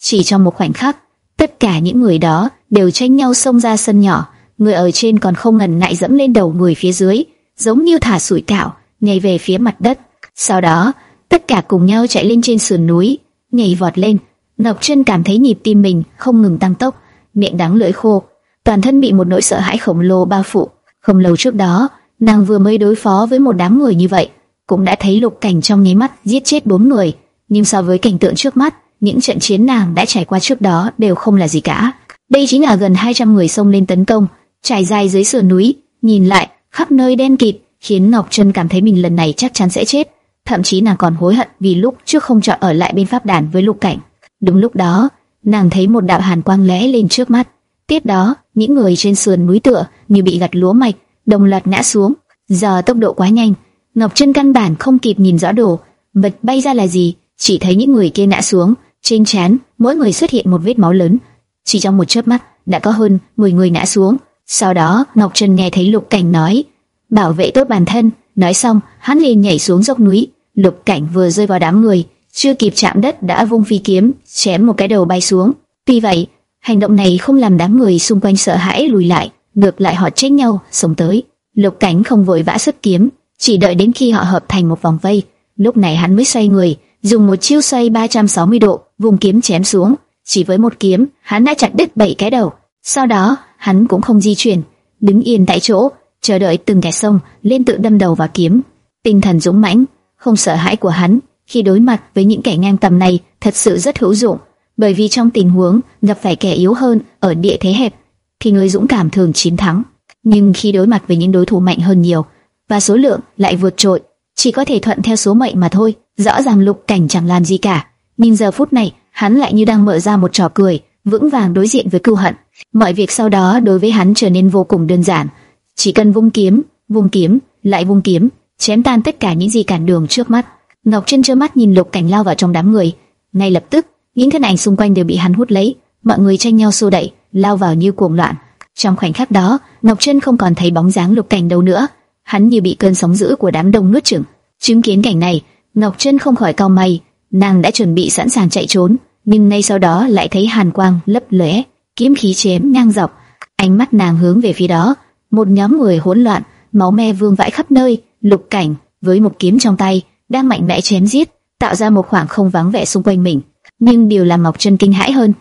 Chỉ trong một khoảnh khắc, tất cả những người đó đều tranh nhau xông ra sân nhỏ, người ở trên còn không ngần ngại dẫm lên đầu người phía dưới, giống như thả sủi cảo, nhảy về phía mặt đất. Sau đó, tất cả cùng nhau chạy lên trên sườn núi, nhảy vọt lên. Ngọc Trân cảm thấy nhịp tim mình không ngừng tăng tốc, miệng đắng lưỡi khô, toàn thân bị một nỗi sợ hãi khổng lồ bao phủ. Không lâu trước đó, nàng vừa mới đối phó với một đám người như vậy, cũng đã thấy lục cảnh trong nháy mắt giết chết bốn người, nhưng so với cảnh tượng trước mắt, những trận chiến nàng đã trải qua trước đó đều không là gì cả. Đây chính là gần 200 người xông lên tấn công, trải dài dưới sườn núi, nhìn lại, khắp nơi đen kịt, khiến Ngọc Trân cảm thấy mình lần này chắc chắn sẽ chết. Thậm chí nàng còn hối hận vì lúc trước không chọn ở lại bên pháp đàn với lục cảnh. Đúng lúc đó, nàng thấy một đạo hàn quang lóe lên trước mắt. Tiếp đó, những người trên sườn núi tựa như bị gặt lúa mạch, đồng loạt ngã xuống. giờ tốc độ quá nhanh, Ngọc Trân căn bản không kịp nhìn rõ đồ, vật bay ra là gì, chỉ thấy những người kia ngã xuống, trên trán mỗi người xuất hiện một vết máu lớn. Chỉ trong một chớp mắt, đã có hơn 10 người ngã xuống. Sau đó, Ngọc Trân nghe thấy Lục Cảnh nói, bảo vệ tốt bản thân. Nói xong, hắn liền nhảy xuống dốc núi. Lục Cảnh vừa rơi vào đám người, chưa kịp chạm đất đã vung phi kiếm, chém một cái đầu bay xuống. Tuy vậy, hành động này không làm đám người xung quanh sợ hãi lùi lại, ngược lại họ trách nhau, sống tới. Lục Cảnh không vội vã xuất kiếm, chỉ đợi đến khi họ hợp thành một vòng vây, lúc này hắn mới xoay người, dùng một chiêu xoay 360 độ, vùng kiếm chém xuống. Chỉ với một kiếm, hắn đã chặt đứt bảy cái đầu. Sau đó, hắn cũng không di chuyển, đứng yên tại chỗ, chờ đợi từng kẻ sông lên tự đâm đầu vào kiếm. Tinh thần dũng mãnh, không sợ hãi của hắn khi đối mặt với những kẻ ngang tầm này thật sự rất hữu dụng, bởi vì trong tình huống gặp phải kẻ yếu hơn ở địa thế hẹp, thì người dũng cảm thường chiến thắng. Nhưng khi đối mặt với những đối thủ mạnh hơn nhiều và số lượng lại vượt trội, chỉ có thể thuận theo số mệnh mà thôi. Rõ ràng Lục Cảnh chẳng làm gì cả, nhưng giờ phút này hắn lại như đang mở ra một trò cười, vững vàng đối diện với cưu hận. Mọi việc sau đó đối với hắn trở nên vô cùng đơn giản, chỉ cần vung kiếm, vung kiếm, lại vung kiếm, chém tan tất cả những gì cản đường trước mắt. Ngọc Trân trơ mắt nhìn Lục Cảnh lao vào trong đám người, ngay lập tức, những thân ảnh xung quanh đều bị hắn hút lấy, mọi người tranh nhau xô đẩy, lao vào như cuồng loạn. Trong khoảnh khắc đó, Ngọc Trân không còn thấy bóng dáng Lục Cảnh đâu nữa, hắn như bị cơn sóng dữ của đám đông nuốt chửng. Chứng kiến cảnh này, Ngọc Trân không khỏi cau mày, nàng đã chuẩn bị sẵn sàng chạy trốn, nhưng ngay sau đó lại thấy hàn quang lấp lóe, kiếm khí chém ngang dọc, ánh mắt nàng hướng về phía đó, một nhóm người hỗn loạn, máu me vương vãi khắp nơi, Lục Cảnh với một kiếm trong tay đang mạnh mẽ chém giết, tạo ra một khoảng không vắng vẻ xung quanh mình. Nhưng điều làm Ngọc Trân kinh hãi hơn,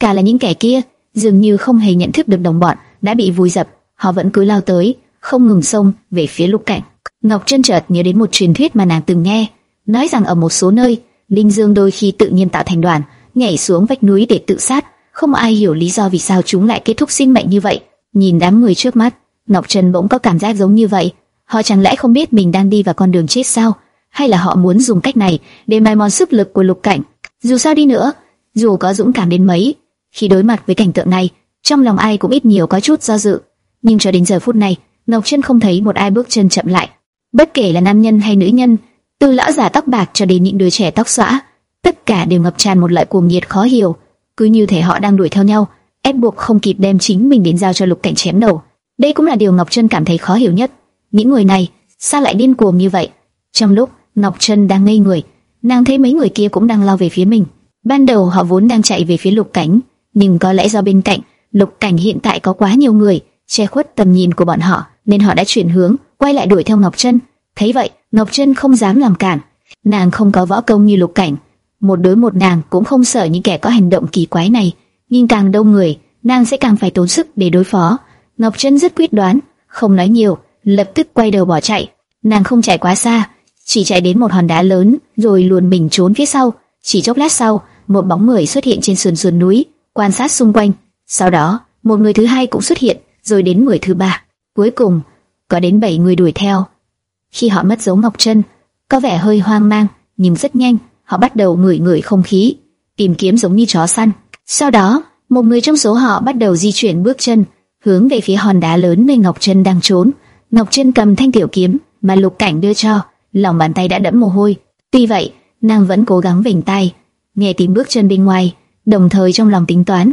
cả là những kẻ kia dường như không hề nhận thức được đồng bọn đã bị vùi dập, họ vẫn cứ lao tới, không ngừng xông về phía Lục Cảnh. Ngọc Trân chợt nhớ đến một truyền thuyết mà nàng từng nghe, nói rằng ở một số nơi, linh dương đôi khi tự nhiên tạo thành đoàn, nhảy xuống vách núi để tự sát. Không ai hiểu lý do vì sao chúng lại kết thúc sinh mệnh như vậy. Nhìn đám người trước mắt, Ngọc Trân bỗng có cảm giác giống như vậy. Họ chẳng lẽ không biết mình đang đi vào con đường chết sao? Hay là họ muốn dùng cách này để mài mòn sức lực của lục cảnh? Dù sao đi nữa, dù có dũng cảm đến mấy, khi đối mặt với cảnh tượng này, trong lòng ai cũng ít nhiều có chút do dự. Nhưng cho đến giờ phút này, Ngọc Trân không thấy một ai bước chân chậm lại. Bất kể là nam nhân hay nữ nhân, từ lão già tóc bạc cho đến những đứa trẻ tóc xõa, tất cả đều ngập tràn một loại cuồng nhiệt khó hiểu, cứ như thể họ đang đuổi theo nhau, ép buộc không kịp đem chính mình đến giao cho lục cảnh chém đầu. Đây cũng là điều Ngọc Trân cảm thấy khó hiểu nhất. Những người này sao lại điên cuồng như vậy? Trong lúc Ngọc Trân đang ngây người, nàng thấy mấy người kia cũng đang lao về phía mình. Ban đầu họ vốn đang chạy về phía Lục Cảnh, nhưng có lẽ do bên cạnh Lục Cảnh hiện tại có quá nhiều người che khuất tầm nhìn của bọn họ, nên họ đã chuyển hướng, quay lại đuổi theo Ngọc Trân. Thấy vậy, Ngọc Trân không dám làm cản. Nàng không có võ công như Lục Cảnh, một đối một nàng cũng không sợ những kẻ có hành động kỳ quái này, nhưng càng đông người, nàng sẽ càng phải tốn sức để đối phó. Ngọc Trân rất quyết đoán, không nói nhiều, lập tức quay đầu bỏ chạy. Nàng không chạy quá xa, chỉ chạy đến một hòn đá lớn, rồi luồn mình trốn phía sau. Chỉ chốc lát sau, một bóng người xuất hiện trên sườn sườn núi, quan sát xung quanh. Sau đó, một người thứ hai cũng xuất hiện, rồi đến người thứ ba. Cuối cùng, có đến bảy người đuổi theo. Khi họ mất dấu Ngọc Trân, có vẻ hơi hoang mang, nhưng rất nhanh, họ bắt đầu ngửi ngửi không khí, tìm kiếm giống như chó săn. Sau đó, một người trong số họ bắt đầu di chuyển bước chân, hướng về phía hòn đá lớn nơi Ngọc Trân đang trốn. Ngọc Trân cầm thanh tiểu kiếm mà Lục Cảnh đưa cho, lòng bàn tay đã đẫm mồ hôi. Tuy vậy, nàng vẫn cố gắng vểnh tay, nghe tiếng bước chân bên ngoài, đồng thời trong lòng tính toán.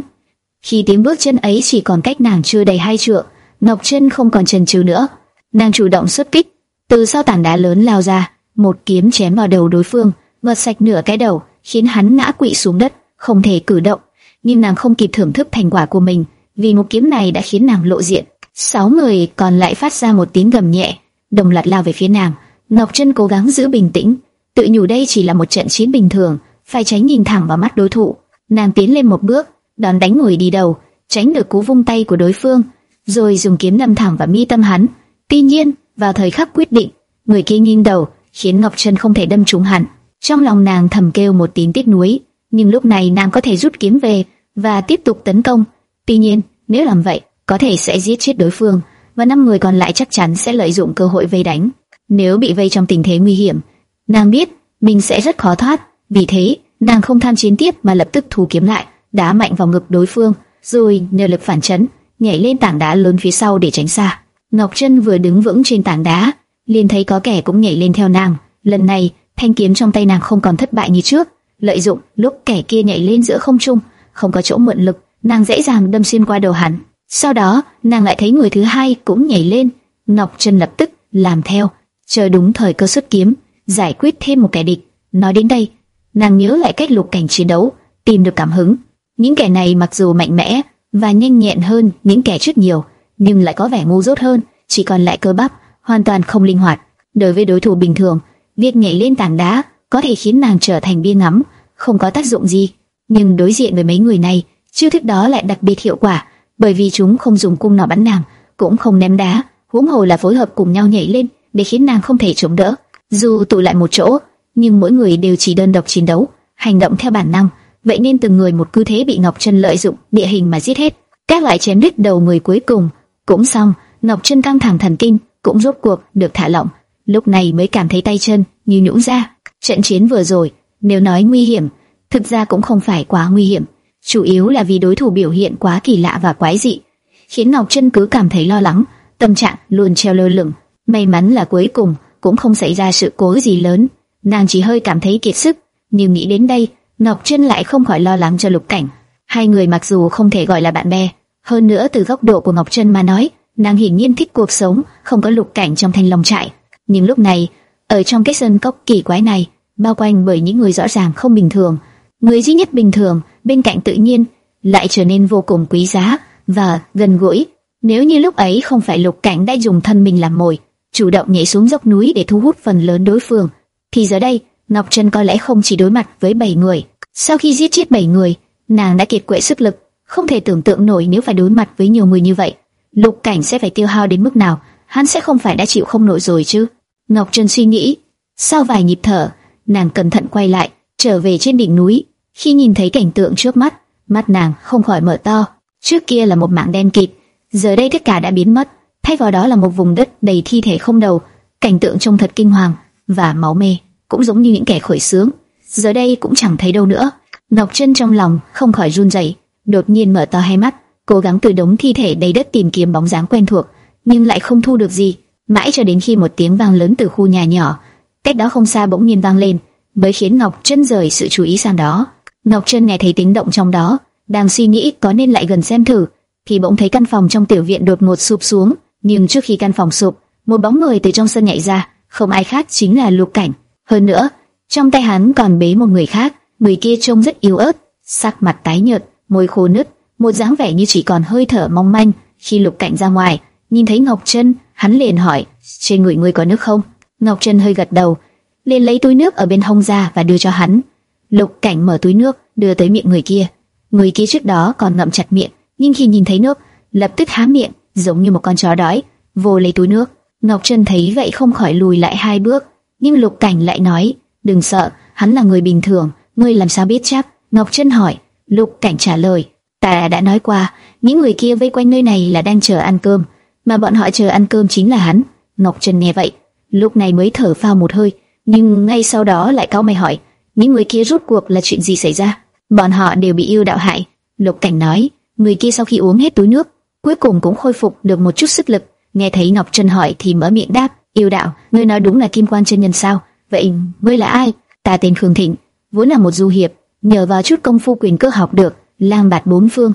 Khi tiếng bước chân ấy chỉ còn cách nàng chưa đầy hai trượng, Ngọc Trân không còn chần chừ nữa, nàng chủ động xuất kích, từ sau tảng đá lớn lao ra, một kiếm chém vào đầu đối phương, vượt sạch nửa cái đầu, khiến hắn ngã quỵ xuống đất, không thể cử động. Nhưng nàng không kịp thưởng thức thành quả của mình, vì một kiếm này đã khiến nàng lộ diện. Sáu người còn lại phát ra một tiếng gầm nhẹ, đồng loạt lao về phía nàng. Ngọc Trân cố gắng giữ bình tĩnh, tự nhủ đây chỉ là một trận chiến bình thường, phải tránh nhìn thẳng vào mắt đối thủ. Nàng tiến lên một bước, đòn đánh ngồi đi đầu, tránh được cú vung tay của đối phương, rồi dùng kiếm đâm thẳng vào mi tâm hắn. Tuy nhiên, vào thời khắc quyết định, người kia nghiêng đầu, khiến Ngọc Trân không thể đâm trúng hắn. Trong lòng nàng thầm kêu một tiếng tiếc nuối, nhưng lúc này nàng có thể rút kiếm về và tiếp tục tấn công. Tuy nhiên, nếu làm vậy, có thể sẽ giết chết đối phương, và năm người còn lại chắc chắn sẽ lợi dụng cơ hội vây đánh. Nếu bị vây trong tình thế nguy hiểm, nàng biết mình sẽ rất khó thoát. Vì thế, nàng không tham chiến tiếp mà lập tức thu kiếm lại, đá mạnh vào ngực đối phương, rồi nhờ lực phản chấn, nhảy lên tảng đá lớn phía sau để tránh xa. Ngọc Trân vừa đứng vững trên tảng đá, liền thấy có kẻ cũng nhảy lên theo nàng. Lần này, thanh kiếm trong tay nàng không còn thất bại như trước, lợi dụng lúc kẻ kia nhảy lên giữa không trung, không có chỗ mượn lực, nàng dễ dàng đâm xuyên qua đầu hắn. Sau đó, nàng lại thấy người thứ hai cũng nhảy lên, Ngọc Trân lập tức làm theo, chờ đúng thời cơ xuất kiếm, giải quyết thêm một kẻ địch. Nói đến đây, nàng nhớ lại cách lục cảnh chiến đấu, tìm được cảm hứng. Những kẻ này mặc dù mạnh mẽ và nhanh nhẹn hơn những kẻ trước nhiều, nhưng lại có vẻ ngu dốt hơn, chỉ còn lại cơ bắp, hoàn toàn không linh hoạt. Đối với đối thủ bình thường, việc nhảy lên tảng đá có thể khiến nàng trở thành bia ngắm, không có tác dụng gì. Nhưng đối diện với mấy người này, chiêu thức đó lại đặc biệt hiệu quả, bởi vì chúng không dùng cung nỏ bắn nàng, cũng không ném đá, huống hồ là phối hợp cùng nhau nhảy lên để khiến nàng không thể chống đỡ. Dù tụ lại một chỗ, nhưng mỗi người đều chỉ đơn độc chiến đấu, hành động theo bản năng, vậy nên từng người một cứ thế bị Ngọc Trân lợi dụng địa hình mà giết hết. Các loại chém đứt đầu người cuối cùng cũng xong, Ngọc Trân căng thẳng thần kinh cũng rốt cuộc được thả lỏng, lúc này mới cảm thấy tay chân như nhũn ra. Trận chiến vừa rồi, nếu nói nguy hiểm, thực ra cũng không phải quá nguy hiểm, chủ yếu là vì đối thủ biểu hiện quá kỳ lạ và quái dị, khiến Ngọc Trân cứ cảm thấy lo lắng, tâm trạng luôn treo lơ lửng. May mắn là cuối cùng cũng không xảy ra sự cố gì lớn, nàng chỉ hơi cảm thấy kiệt sức, nhưng nghĩ đến đây, Ngọc Trân lại không khỏi lo lắng cho Lục Cảnh. Hai người mặc dù không thể gọi là bạn bè, hơn nữa từ góc độ của Ngọc Trân mà nói, nàng hiển nhiên thích cuộc sống không có Lục Cảnh trong thanh long trại. Nhưng lúc này, ở trong cái sân cốc kỳ quái này, bao quanh bởi những người rõ ràng không bình thường, người duy nhất bình thường bên cạnh tự nhiên lại trở nên vô cùng quý giá và gần gũi. Nếu như lúc ấy không phải Lục Cảnh đã dùng thân mình làm mồi, chủ động nhảy xuống dốc núi để thu hút phần lớn đối phương, thì giờ đây Ngọc Trân có lẽ không chỉ đối mặt với bảy người. Sau khi giết chết bảy người, nàng đã kiệt quệ sức lực, không thể tưởng tượng nổi nếu phải đối mặt với nhiều người như vậy. Lục Cảnh sẽ phải tiêu hao đến mức nào, hắn sẽ không phải đã chịu không nổi rồi chứ? Ngọc Trân suy nghĩ. Sau vài nhịp thở, nàng cẩn thận quay lại, trở về trên đỉnh núi. Khi nhìn thấy cảnh tượng trước mắt, mắt nàng không khỏi mở to. Trước kia là một mảng đen kịt, giờ đây tất cả đã biến mất, thay vào đó là một vùng đất đầy thi thể không đầu. Cảnh tượng trông thật kinh hoàng và máu mê cũng giống như những kẻ khởi sướng, giờ đây cũng chẳng thấy đâu nữa. Ngọc Trân trong lòng không khỏi run rẩy, đột nhiên mở to hai mắt, cố gắng từ đống thi thể đầy đất tìm kiếm bóng dáng quen thuộc, nhưng lại không thu được gì. Mãi cho đến khi một tiếng vang lớn từ khu nhà nhỏ, cách đó không xa bỗng nhiên vang lên, mới khiến Ngọc Trân rời sự chú ý sang đó. Ngọc Trân nghe thấy tiếng động trong đó, đang suy nghĩ có nên lại gần xem thử, thì bỗng thấy căn phòng trong tiểu viện đột ngột sụp xuống, nhưng trước khi căn phòng sụp, một bóng người từ trong sân nhảy ra, không ai khác chính là Lục Cảnh. Hơn nữa, trong tay hắn còn bế một người khác, người kia trông rất yếu ớt, sắc mặt tái nhợt, môi khô nứt, một dáng vẻ như chỉ còn hơi thở mong manh. Khi Lục Cảnh ra ngoài, nhìn thấy Ngọc Trân, hắn liền hỏi: "Trên người ngươi có nước không?" Ngọc Trân hơi gật đầu, liền lấy túi nước ở bên hông ra và đưa cho hắn. Lục Cảnh mở túi nước, đưa tới miệng người kia. Người kia trước đó còn ngậm chặt miệng, nhưng khi nhìn thấy nước, lập tức há miệng, giống như một con chó đói, vô lấy túi nước. Ngọc Trân thấy vậy không khỏi lùi lại hai bước, nhưng Lục Cảnh lại nói, đừng sợ, hắn là người bình thường, ngươi làm sao biết chắc? Ngọc Trân hỏi, Lục Cảnh trả lời, ta đã nói qua, những người kia vây quanh nơi này là đang chờ ăn cơm, mà bọn họ chờ ăn cơm chính là hắn. Ngọc Trân nghe vậy, lúc này mới thở phào một hơi, nhưng ngay sau đó lại cau mày hỏi, những người kia rút cuộc là chuyện gì xảy ra? Bọn họ đều bị yêu đạo hại. Lục Cảnh nói, người kia sau khi uống hết túi nước, cuối cùng cũng khôi phục được một chút sức lực. Nghe thấy Ngọc Trân hỏi thì mở miệng đáp, Yêu đạo, ngươi nói đúng là kim quan chân nhân sao? Vậy ngươi là ai? Ta tên Khương Thịnh, vốn là một du hiệp, nhờ vào chút công phu quyền cơ học được, lang bạt bốn phương.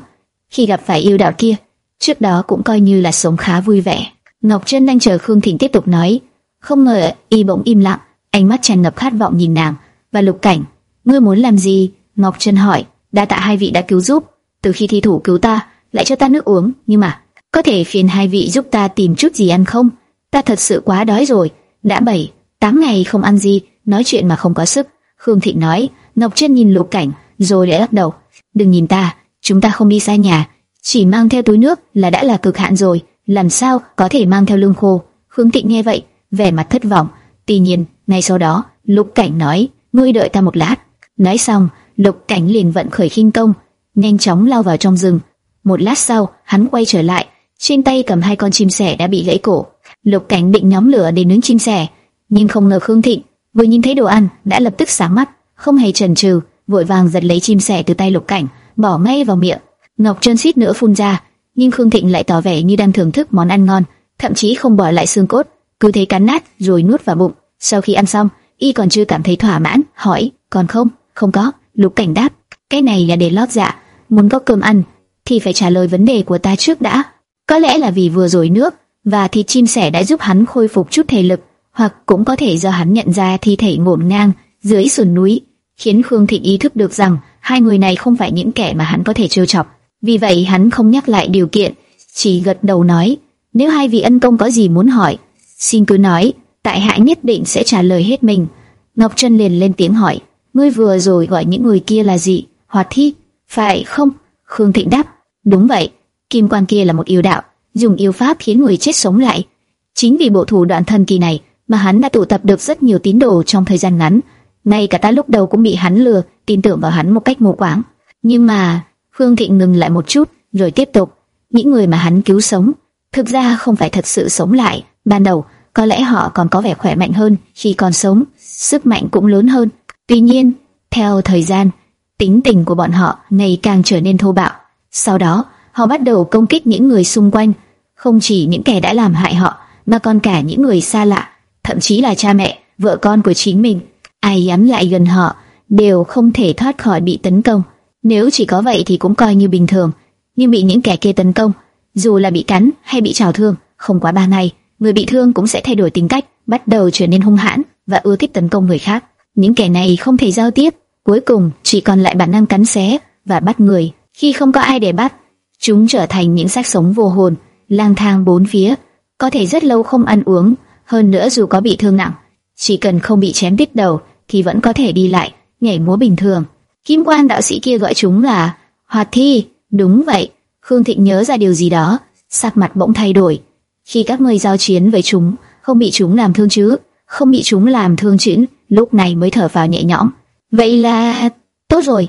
Khi gặp phải yêu đạo kia, trước đó cũng coi như là sống khá vui vẻ. Ngọc Trân đang chờ Khương Thịnh tiếp tục nói, không ngờ y bỗng im lặng, ánh mắt tràn ngập khát vọng nhìn nàng. Và Lục Cảnh, ngươi muốn làm gì? Ngọc Trân hỏi. Đa tạ hai vị đã cứu giúp. Từ khi thi thủ cứu ta, lại cho ta nước uống, nhưng mà có thể phiền hai vị giúp ta tìm chút gì ăn không? Ta thật sự quá đói rồi, đã bảy, tám ngày không ăn gì, nói chuyện mà không có sức. Khương Thị nói. Ngọc Chân nhìn Lục Cảnh, rồi lại lắc đầu. Đừng nhìn ta, chúng ta không đi xa nhà, chỉ mang theo túi nước là đã là cực hạn rồi, làm sao có thể mang theo lương khô? Khương Thị nghe vậy, vẻ mặt thất vọng. Tuy nhiên, ngay sau đó, Lục Cảnh nói, ngươi đợi ta một lát. Nói xong, Lục Cảnh liền vận khởi khinh công, nhanh chóng lao vào trong rừng. Một lát sau, hắn quay trở lại, trên tay cầm hai con chim sẻ đã bị gãy cổ. Lục Cảnh định nhóm lửa để nướng chim sẻ, nhưng không ngờ Khương Thịnh vừa nhìn thấy đồ ăn đã lập tức sáng mắt, không hề chần chừ, vội vàng giật lấy chim sẻ từ tay Lục Cảnh, bỏ ngay vào miệng. Ngọc Trân suýt nữa phun ra, nhưng Khương Thịnh lại tỏ vẻ như đang thưởng thức món ăn ngon, thậm chí không bỏ lại xương cốt, cứ thế cắn nát rồi nuốt vào bụng. Sau khi ăn xong, y còn chưa cảm thấy thỏa mãn, hỏi, còn không? Không có. Lục Cảnh đáp, cái này là để lót dạ, muốn có cơm ăn thì phải trả lời vấn đề của ta trước đã. Có lẽ là vì vừa rồi nước và thịt chim sẻ đã giúp hắn khôi phục chút thể lực, hoặc cũng có thể do hắn nhận ra thi thể ngổn ngang dưới sườn núi, khiến Khương Thịnh ý thức được rằng hai người này không phải những kẻ mà hắn có thể trêu chọc. Vì vậy hắn không nhắc lại điều kiện, chỉ gật đầu nói, nếu hai vị ân công có gì muốn hỏi, xin cứ nói, tại hạ nhất định sẽ trả lời hết mình. Ngọc Trân liền lên tiếng hỏi, ngươi vừa rồi gọi những người kia là gì? Hoạt thi? Phải không? Khương Thịnh đáp, đúng vậy, kim quan kia là một yêu đạo, dùng yêu pháp khiến người chết sống lại. Chính vì bộ thủ đoạn thần kỳ này mà hắn đã tụ tập được rất nhiều tín đồ trong thời gian ngắn. Ngay cả ta lúc đầu cũng bị hắn lừa, tin tưởng vào hắn một cách mù quáng. Nhưng mà, Khương Thịnh ngừng lại một chút, rồi tiếp tục. Những người mà hắn cứu sống, thực ra không phải thật sự sống lại. Ban đầu, có lẽ họ còn có vẻ khỏe mạnh hơn khi còn sống, sức mạnh cũng lớn hơn. Tuy nhiên, theo thời gian, tính tình của bọn họ ngày càng trở nên thô bạo. Sau đó, họ bắt đầu công kích những người xung quanh, không chỉ những kẻ đã làm hại họ, mà còn cả những người xa lạ, thậm chí là cha mẹ, vợ con của chính mình. Ai dám lại gần họ, đều không thể thoát khỏi bị tấn công. Nếu chỉ có vậy thì cũng coi như bình thường, nhưng bị những kẻ kia tấn công, dù là bị cắn hay bị trào thương, không quá ba ngày, người bị thương cũng sẽ thay đổi tính cách, bắt đầu trở nên hung hãn và ưa thích tấn công người khác. Những kẻ này không thể giao tiếp, cuối cùng chỉ còn lại bản năng cắn xé và bắt người. Khi không có ai để bắt, chúng trở thành những xác sống vô hồn, lang thang bốn phía, có thể rất lâu không ăn uống. Hơn nữa dù có bị thương nặng, chỉ cần không bị chém đứt đầu thì vẫn có thể đi lại, nhảy múa bình thường. Kim quan đạo sĩ kia gọi chúng là hoạt thi. Đúng vậy, Khương Thịnh nhớ ra điều gì đó, sắc mặt bỗng thay đổi. Khi các ngươi giao chiến với chúng, không bị chúng làm thương chứ? Không bị chúng làm thương chứ? Lúc này mới thở vào nhẹ nhõm. Vậy là tốt rồi.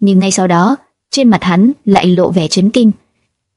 Nhưng ngay sau đó, trên mặt hắn lại lộ vẻ chấn kinh.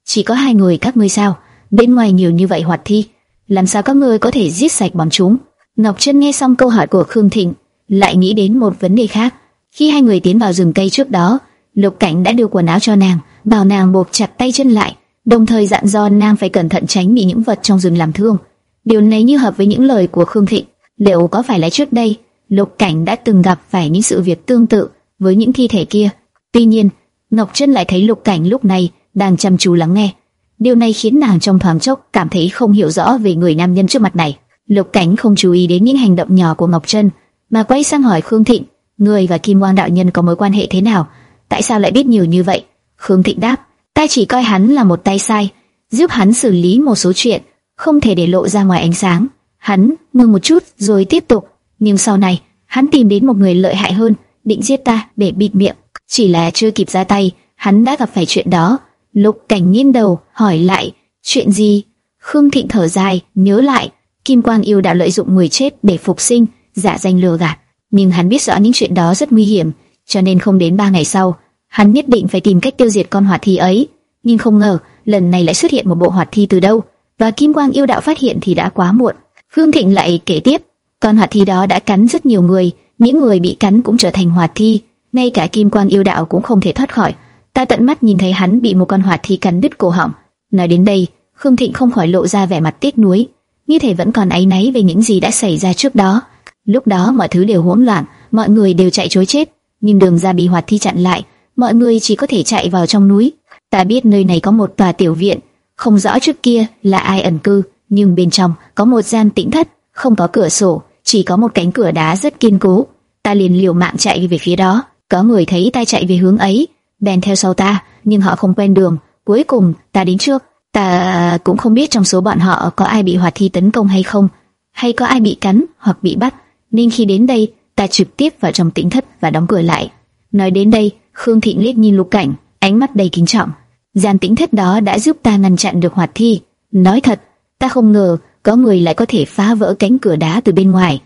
Chỉ có hai người các ngươi sao? Bên ngoài nhiều như vậy hoạt thi, làm sao các ngươi có thể giết sạch bọn chúng? Ngọc Trân nghe xong câu hỏi của Khương Thịnh, lại nghĩ đến một vấn đề khác. Khi hai người tiến vào rừng cây trước đó, Lục Cảnh đã đưa quần áo cho nàng, bảo nàng buộc chặt tay chân lại, đồng thời dặn dò nàng phải cẩn thận tránh bị những vật trong rừng làm thương. Điều này như hợp với những lời của Khương Thịnh. Liệu có phải là trước đây Lục Cảnh đã từng gặp phải những sự việc tương tự với những thi thể kia? Tuy nhiên, Ngọc Trân lại thấy Lục Cảnh lúc này đang chăm chú lắng nghe. Điều này khiến nàng trong thoáng chốc cảm thấy không hiểu rõ về người nam nhân trước mặt này. Lục Cảnh không chú ý đến những hành động nhỏ của Ngọc Trân, mà quay sang hỏi Khương Thịnh, người và Kim Quang đạo nhân có mối quan hệ thế nào? Tại sao lại biết nhiều như vậy? Khương Thịnh đáp, ta chỉ coi hắn là một tay sai, giúp hắn xử lý một số chuyện, không thể để lộ ra ngoài ánh sáng. Hắn ngừng một chút rồi tiếp tục, nhưng sau này hắn tìm đến một người lợi hại hơn, định giết ta để bịt miệng. Chỉ là chưa kịp ra tay, hắn đã gặp phải chuyện đó. Lục Cảnh nghiêng đầu hỏi lại, chuyện gì? Khương Thịnh thở dài, nhớ lại, Kim Quang yêu đã lợi dụng người chết để phục sinh, giả danh lừa gạt. Nhưng hắn biết rõ những chuyện đó rất nguy hiểm, cho nên không đến ba ngày sau, hắn nhất định phải tìm cách tiêu diệt con hoạt thi ấy. Nhưng không ngờ, lần này lại xuất hiện một bộ hoạt thi từ đâu, và Kim Quang yêu đạo phát hiện thì đã quá muộn. Khương Thịnh lại kể tiếp, con hoạt thi đó đã cắn rất nhiều người, những người bị cắn cũng trở thành hoạt thi, ngay cả Kim quan yêu đạo cũng không thể thoát khỏi. Ta tận mắt nhìn thấy hắn bị một con hoạt thi cắn đứt cổ họng. Nói đến đây, Khương Thịnh không khỏi lộ ra vẻ mặt tiếc nuối, như thể vẫn còn áy náy về những gì đã xảy ra trước đó. Lúc đó mọi thứ đều hỗn loạn, mọi người đều chạy trối chết, nhưng đường ra bị hoạt thi chặn lại, mọi người chỉ có thể chạy vào trong núi. Ta biết nơi này có một tòa tiểu viện, không rõ trước kia là ai ẩn cư, nhưng bên trong có một gian tĩnh thất, không có cửa sổ, chỉ có một cánh cửa đá rất kiên cố. Ta liền liều mạng chạy về phía đó. Có người thấy ta chạy về hướng ấy, bèn theo sau ta, nhưng họ không quen đường. Cuối cùng ta đến trước. Ta cũng không biết trong số bọn họ có ai bị hoạt thi tấn công hay không, hay có ai bị cắn hoặc bị bắt. Nên khi đến đây, ta trực tiếp vào trong tĩnh thất và đóng cửa lại. Nói đến đây, Khương Thịnh liếc nhìn Lục Cảnh, ánh mắt đầy kính trọng. Gian tĩnh thất đó đã giúp ta ngăn chặn được hoạt thi. Nói thật, ta không ngờ có người lại có thể phá vỡ cánh cửa đá từ bên ngoài.